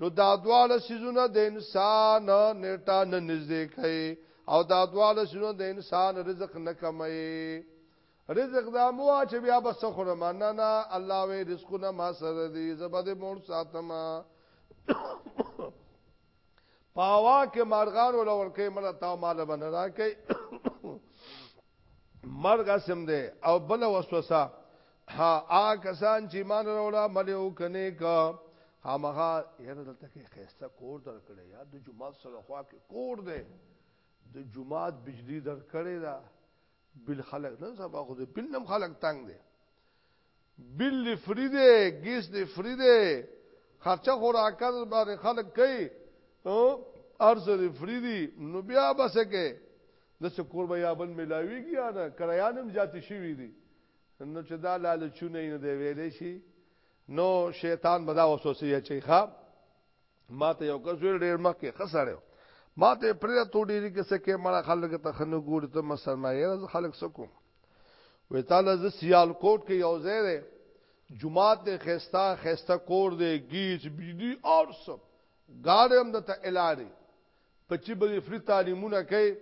نو دا دواله سيزونه د انسان نیټه نه نږدې کوي او دا دواله سيزونه د انسان رزق نه کموي رزق دا مو چې بیا بس خره معنا نه الله وی رزقونه ما سره دي زبد مور ساتما پاوا کې مارغان ول ورکه مړه تا مال بن راکې مرګ سم دې او بل وسوسه ها آ کسان چې مان وروړه ملي او کنه کا خامخا یره دلته کې خيسته کور درکړي یا د جمعات سره خوا کې کور دی د جمعات بجلی درکړي دا بل خلق نه سبا خو د بل نم خلق تنگ دی بل فریده گیس دی فریده خرچه خوراکت باندې خلق کوي او ارز دی فریدی نو بیا بسکه د سکور بیا بن ملاویږي یا نه کرایانم زیات شي وی دي نو چې دا لالچونه نه دی ویلې شي نو شیطان به دا وسوسه چي ښا ما ته یو کس ویل ډیر مخکې خسره ما ته پرې ته ډیری کې څه کې مړه خلک ته خنو ګور ته ما سرمایه خلک سکو وې تعالی ز سیال کوټ کې یو ځای دی جمعات دی خيستا خيستا کور دی گیچ بجلی اور سب گاڑی هم د ته الاری بچی به فری تعلیمونه کوي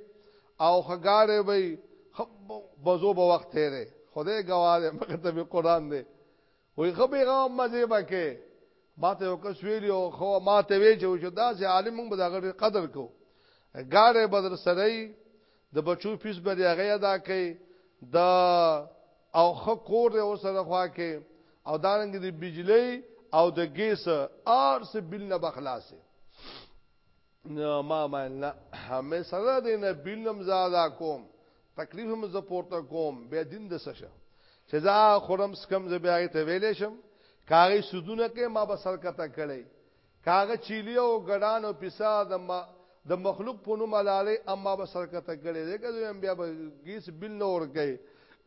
او خګاره وي بزو به وخت تیرې خدای ګواهه مګر ته به قران دی وای خو به غو مزه بکې ماته یو کس ویلی او خو ماته وی چې دا چې عالم موږ به دا غړي قدر کو ګاره بدر سره د بچو فیس به دی هغه ادا کوي د او خو کور دی وسره خوا کې او دارنګ دی بجلی او د ګیس ار سه بل نه بخلاصه نه ما ما نه همې سره دې نه بیل نم زادا کوم تکلیف هم ز پورته کوم بیا دین د سشه چې زه خورم سکم ز بیا ته ویلې شم کاغی سودونه کې ما به سر کته کړي کاغه چیلی او ګډان او پیسا د د مخلوق په نوم لاله اما به سر کته کړي دغه زم بیا به گیس بل نه ور کوي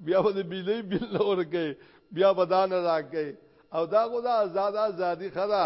بیا به بجلی بل نه ور کوي بیا به دان را کوي او دا غو دا آزاد آزادی خدا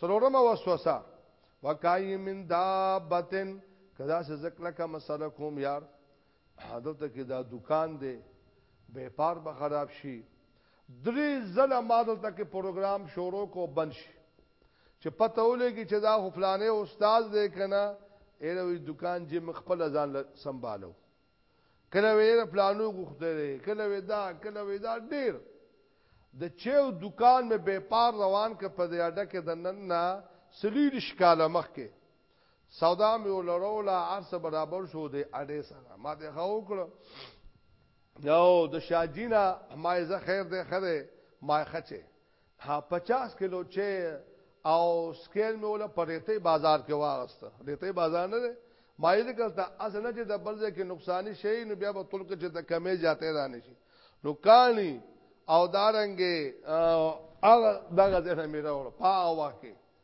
څلورمه وسوسه وکای من دابتن کدا سه زکلا کا مسله کوم یار حضرت کې دا دکان دی بیپار به خراب شي درې زله مادل تک پروګرام شروع کو بند شي چې پته ولګي چې دا خو فلانه استاد دی کنه ایره وی دکان جې مخبل ځان سنبالو کله ویره پلانو غوښتره کله ودا کله ودا ډیر د چیو دکان مې به پار روان ک په دې اډه کې د نن نه سلیل شکاله مخ کې سودا مې ولرولا ارس برابر شو د اډې سره ما ته خو کړو یو د شاجینا ما زه خیر دې خره ما خچه ها 50 کیلو چه او سکیل مې ولا په ریته بازار کې واغسته ریته بازار نه ده ما یې ذکر ته اسنه چې د بل ځای کې نقصان شي نو بیا به تل کې چې د کمې جاته را نشي نو کانی او دارنګې هغه دغه ځای نه میراوړ پاغه وخت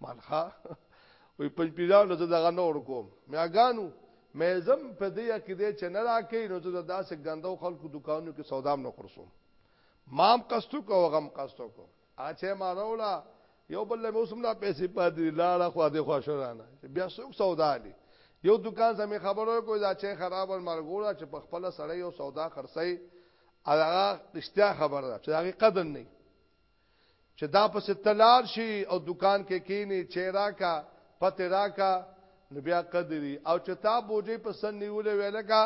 مالخا وی پنځپیرانو ته دغه نور کوم میاګانو مې زم په دې عقیده چې نه راکې نو زه داسې ګندو خلکو دکانو کې سودام نه خرصوم مام قصتو کو غم قصتو کو اچھا ما رولا یو بل له موسم نه پیسې پاتې لاړه خو دې خوشرانه بیا څوک سودا لې یو دکان زمي خبرو کو دا چې خراب مرګوړه چې په خپل سړی یو سودا خرڅي هغه رښتیا خبره چې هغه قدر نه چې دا پسې ته لاړ شي او دوکان کې کینې چای راکا پته راکا نو بیا قدري او چې تا بوجي په سن نیولې ویلکا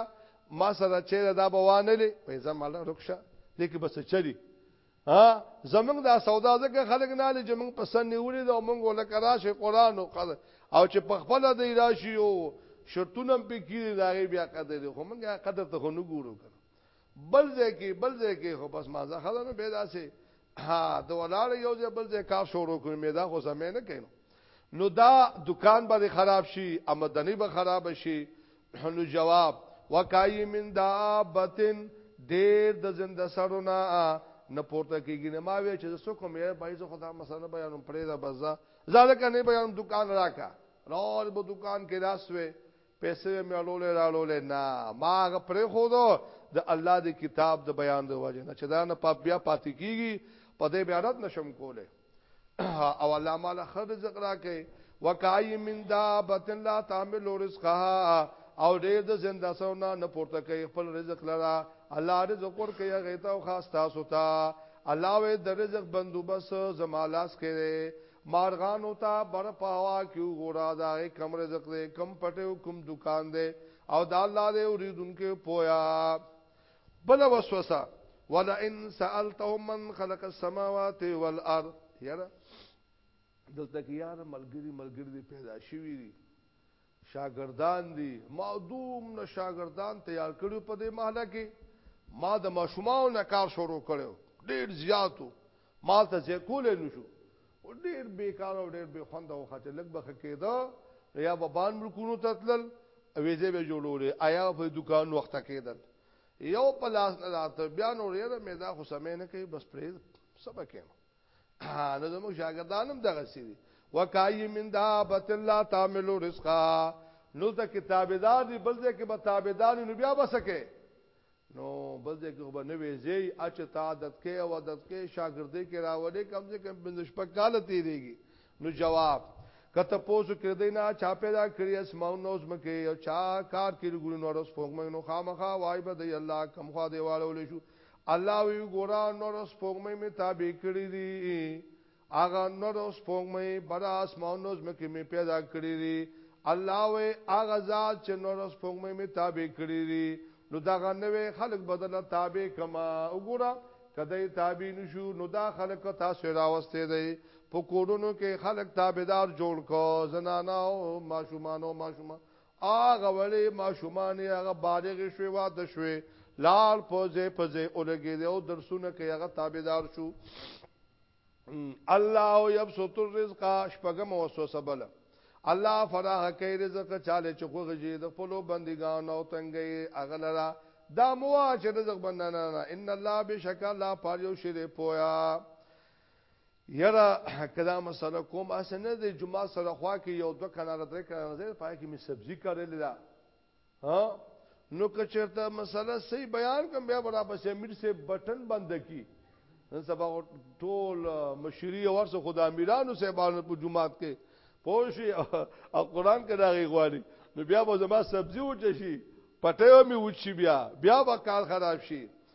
ما سره چیرې دا بوانه لې پیسې مال رخصه دې کې بس چلی ها زمنګ دا سودا ځکه خلک نه لې زمنګ په سن نیولې دا مونږ ولکه راشه قران او قدر او چې په خپل دی راشي او شرطونه پکې راغی بیا قدر خو مونږه قدر ته نه ګورو بل ځای کې بل ځای کې خو بس ما ځه خلنو به داسې ها د ولاړ یو ځای بل ځای کار شروع کړی مې دا خو سمې نه کینو نو دا دکان به خراب شي آمدنی به خراب شي نو جواب وکای من دابتن ډیر د زنده سرونه نه پورته کیږي نه ما وی چې څه کوم یې بای زه خدا مسله بیانوم پرې دا بزا زاده کنه بیانوم دکان راکا راول به دکان کې راسوي پیسې مې اړولې راړولې نه ما هغه پرې خو دو د الله د کتاب د بیان د وجه نه چې دا نه پاپ بیا پاتې کیږي په دې بیا رد نشم کوله او الله مال خر رزق راکې وکای من دابت لا تعمل رزقها او دې د زنده سونه نه پورته کوي خپل رزق لرا الله رزق ور کوي غیتا او خاص تاسو ته الله وې د رزق بندوبس زمالاس کړي مارغانو ته بر په هوا کې وګوره دا هغه کم رزق دی کم پټه او کم دکان دی او دا الله دې اوریدونکو پویا بل وسوسه ولا ان سالتهم من خلق السماوات والارض یاره دلته کې یار ملګری ملګری پیدا شوی دی شاګردان دي ما دوم نه شاګردان تیار کړیو په دې محله کې ما د ماشومانو نه کار شروع کړو ډیر زیاتو مال ته ځې کولې نشو او ډیر بیکار او ډیر بی خوند او خاطر لګ بخ کېده یا بابان ملکونو تتلل او یې به جوړولې آیا په دکان وخت کېدل یو پلاس نه راته بیا نو ریره مې دا خو سمې نه کوي بس پرې سبا کېم نو زموږ شاګردان هم دغه سي دي وکای من دابت الله تعمل رزقا نو ته کتابدار دی بل ځای کې به تابعدار نو بیا بسکه نو بل ځای کې به نه ویځي اچ ته عادت کې او عادت کې شاګردې کې راوړې کم سے کم بندش په کال تیریږي نو جواب کته پوسو کې دینه چا پیدا کړی اسماو نوز مکه او چا کار کې ګوري نو رس فوق مې نو خامخا وای به دی الله کم خوا دی والو لې شو الله وی ګورا نور سپوږمۍ می تابع کړی دي اغه نور سپوږمۍ بر اسمانو زمکه می پیدا کړی دي الله وی اغه ذات چې نور سپوږمۍ می تابع کړی دي نو دغه نوې خلق بدل تابع کما وګوره کدی تابع نشو نو دا خلق تاسو راوستي دي په کورونو کې خلق تابعدار جوړ کو زنانه او ماشومان او ماشومان هغه وړې ماشومان یې هغه بالغې شوې واده شوې لار په ځای په ځای ولګېدې او درسونه کوي هغه تابعدار شو الله یبسط الرزق شپږم وسوسه بل الله فراخ کوي رزق چاله چې خوږي د خپل بندګانو او تنګي اغلرا دا موا چې رزق بندنه ان الله بشک الله پاره یو شری پویا یرا کدا مسله کوم اسنه د جمعه سره خوا کې یو دوه کنار درې کنار زیر پای کې می سبزی کړل دا ها نو که چیرته مسله صحیح بیان کوم بیا برا بس امیر سے بٹن بند کی نن سبا ټول مشری ورسو خدا امیرانو سه باندې په جمعات کې پوشي او قران کې داغي غواړي نو بیا به زما سبزی وچ شي پټیو می وچ شي بیا بیا به کار خراب شي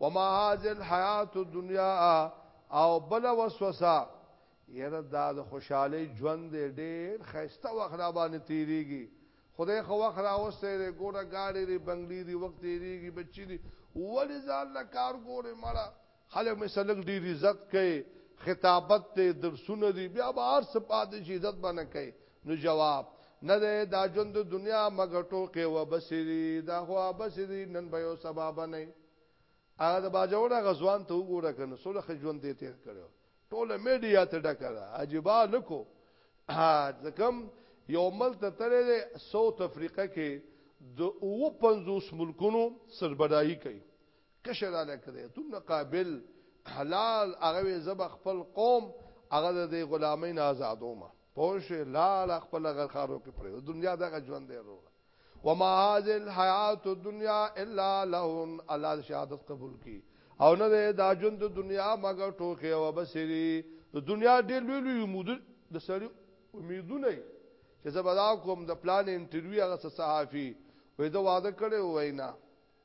وما هذه الحیات الدنیا او بل وسوسه یره دا د خوشحالي ژوند ډېر خسته وخت را باندې تیریږي خدای خو وخت راوسته دی ګوره ګاډي دی بنگلي دی وخت تیریږي بچی دی ولې ځان له کار ګوره مړه خلک مې سلګ ډېر عزت کوي خطابت ته درسونه دی بیا به هر څه پاتې شي عزت باندې کوي نو جواب نه ده دا ژوند دنیا مګر ټوکې و بسری دا خو بسری نن به یو سبا بنئ هغه د باجوړه غزوان ته وګوره کنه سره خجوند دې تیر کړو ټوله میډیا ته ډکره عجیبا لکو ځکم یو مل ته تللی ساوت افریقا کې د 55 ملکونو سربدایي کوي کشر الک دی تم قابل حلال هغه زب خپل قوم هغه د غلامۍ نه آزادو ما پوش لال خپل غرخارو کې پر دنیا دغه ژوند دی وروره وما هذه الحیات الدنیا الا لهن الله شهادت قبول کی او نه دا ژوند د دنیا مګر ټوکې او بصری د دنیا ډېر لوی لوی امید د سړی امیدونه چې زبدا کوم د پلان انټرویو هغه صحافي وې دا وعده کړې وای نه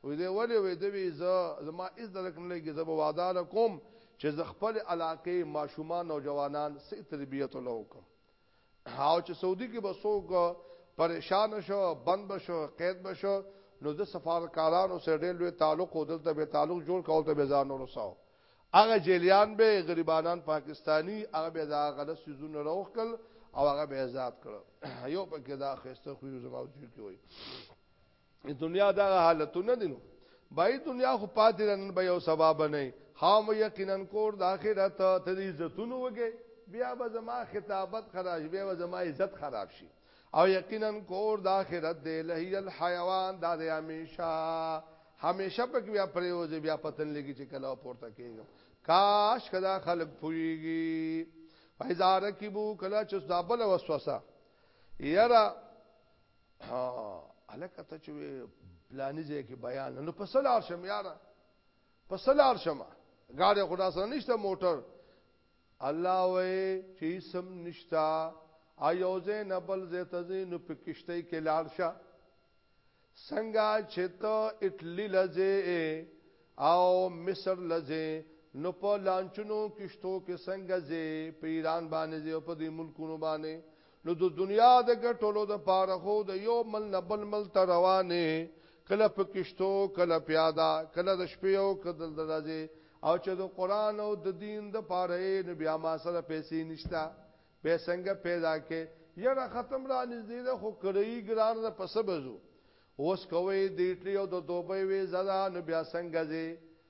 وې دې ولې وې دوی زه زما هیڅ درک نه لګي زه به وعده لکوم چې زه خپل علاقې ماشومان نوجوانان سي تربیت لوکم او چې سعودي کې به څوک پریشان شو بند بشو قید بشو نو د سفارکارانو سره ډېر لوی تعلق او دلته به تعلق جوړ کول ته به ځان ورساو هغه جیلیان به غریبانان پاکستانی هغه به دا غلط سيزونه راوخل او هغه به آزاد کړ یو پکې دا خسته خو یو زموږ کې وای دنیا دا حالتونه دي نو بای دنیا خو پاتې نن به یو سبب نه خام یقینا کور د اخرت ته دې عزتونو وګي بیا به زما خطابت خراج بیا به زما عزت خراب شي او یقینا کور د اخرت دې لهی الحیوان دا دې همیشه همیشه پک بیا پریوځي بیا پتن لګي چې کله پورته کېږم کاش کدا خلق پويږي فایزار کیبو کلا چې دابل وسوسه یرا ها الکه ته چې پلاني ځای کې بیان نو په سلار شم یاره په سلار شم غاړه خدا سره نشته موټر الله وې چې سم نشتا ایوزه نبل زیتزه نو په کشته کې لار شه څنګه چې ته اټلی لځه او مصر لځه نو په لانچونو کشتو کې څنګه زی په ایران باندې زی او په دې ملکونو باندې نو د دنیا د ګټلو د پاره خو د یو مل نه بل مل ته روانه کله په کشتو کله پیاده کله د شپې او کدل درځي او چې د قران او د دین د پاره نه بیا ما سره پیسې نشتا به څنګه پیدا کې یره ختم را نږدې ده خو کړی ګران ده پس بزو اوس کوي د ایټلی او د دوبۍ وی زدا نه بیا څنګه زی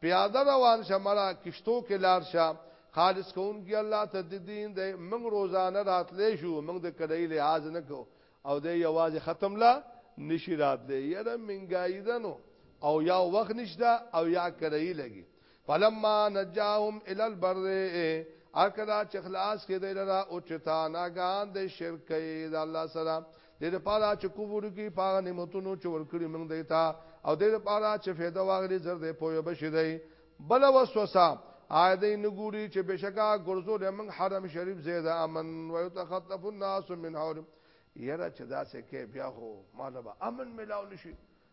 پیاده روان شه مړه کشتو کې لار شه خالص کوونکی الله ته د دین د موږ روزانه راتلې شو موږ د کړی لحاظ نه کو او د یوازې ختم لا نشی راتلې یره منګای دنو او یا وخت نشته او یا کړی لګي فلما نجاهم ال البر ارکدا چې خلاص کې دی لرا او چتا ناګان د شرکې د الله سره د دې لپاره چې کوور کې پاغه نعمتونو چې ورکړي موږ دی تا او د دې لپاره چې فایده واغلي زر دې پوي بشي دی بل وسوسه آیدې نګوري چې بشکا ګرځو د موږ حرم شریف زید امن و يتخطف الناس من حول یره چې دا څه کې بیا هو مالبا امن ملاو نشي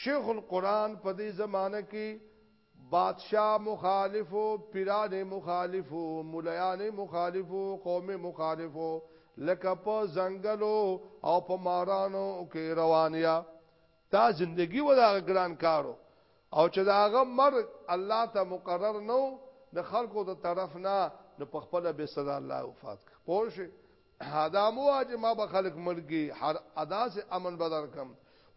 شیخ القرآن په دې زمانه کې بادشاه مخالف وو، پیران مخالف وو، مولایان مخالف وو، قوم مخالف وو، لکه په ځنګلو او په مارانو کې روان یا دا زندگی و دا ګران کارو او چې دا هغه مرګ الله ته مقرر نو د خلکو د طرف نه نو په خپل به صدا الله وفات پوه شي هدامو اج ما به خلق ملګي هر ادا سه امن بدر کم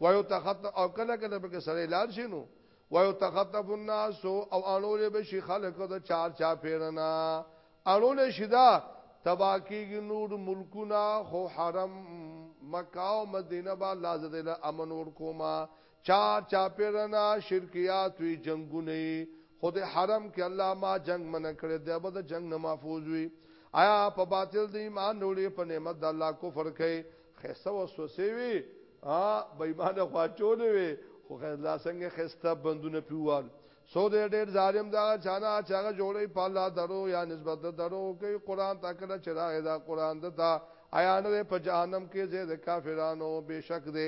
وایو تخط او کله کله به سره لار شینو وایو تخطف الناس او انول به شي خلق د چار چا پیرنا انول شدا تباکیږي نور ملکونه خو حرم مکه او مدینه با لازم امن ور کوما چار چاپیرنا شرکیات وی جنگونه خود حرم کې الله ما جنگ من کړی دی به د جنگ نه محفوظ وي آیا په باطل دی ایمان نوړي په نعمت د الله کفر کوي خسته وسوسه وي ا بېمانه خواچولې وي خو خلا څنګه خسته بندونه پیوال سو دې ډېر ظالم دا چانا چاغه جوړي په الله درو یا نسبت درو کوي قران تکړه چراغ دا قران دتا آیا نه په جهنم کې زید کافرانو بشک دې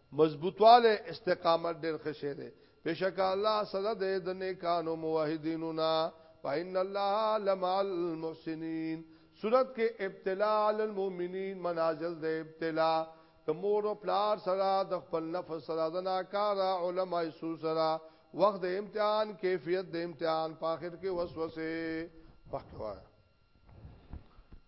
مضبوطواله استقامت ډېر ښه شی دی بشک الله سره دې د نیکانو موحدینو نا فإن الله لمع المحسنین صورت کې ابتلاء علی المؤمنین منازل د ابتلاء د مور او پلار سره د خپل نفس سره د ناکاره علماء سو سره وخت د امتحان کیفیت د امتحان په اخر کې وسوسه پکې وایي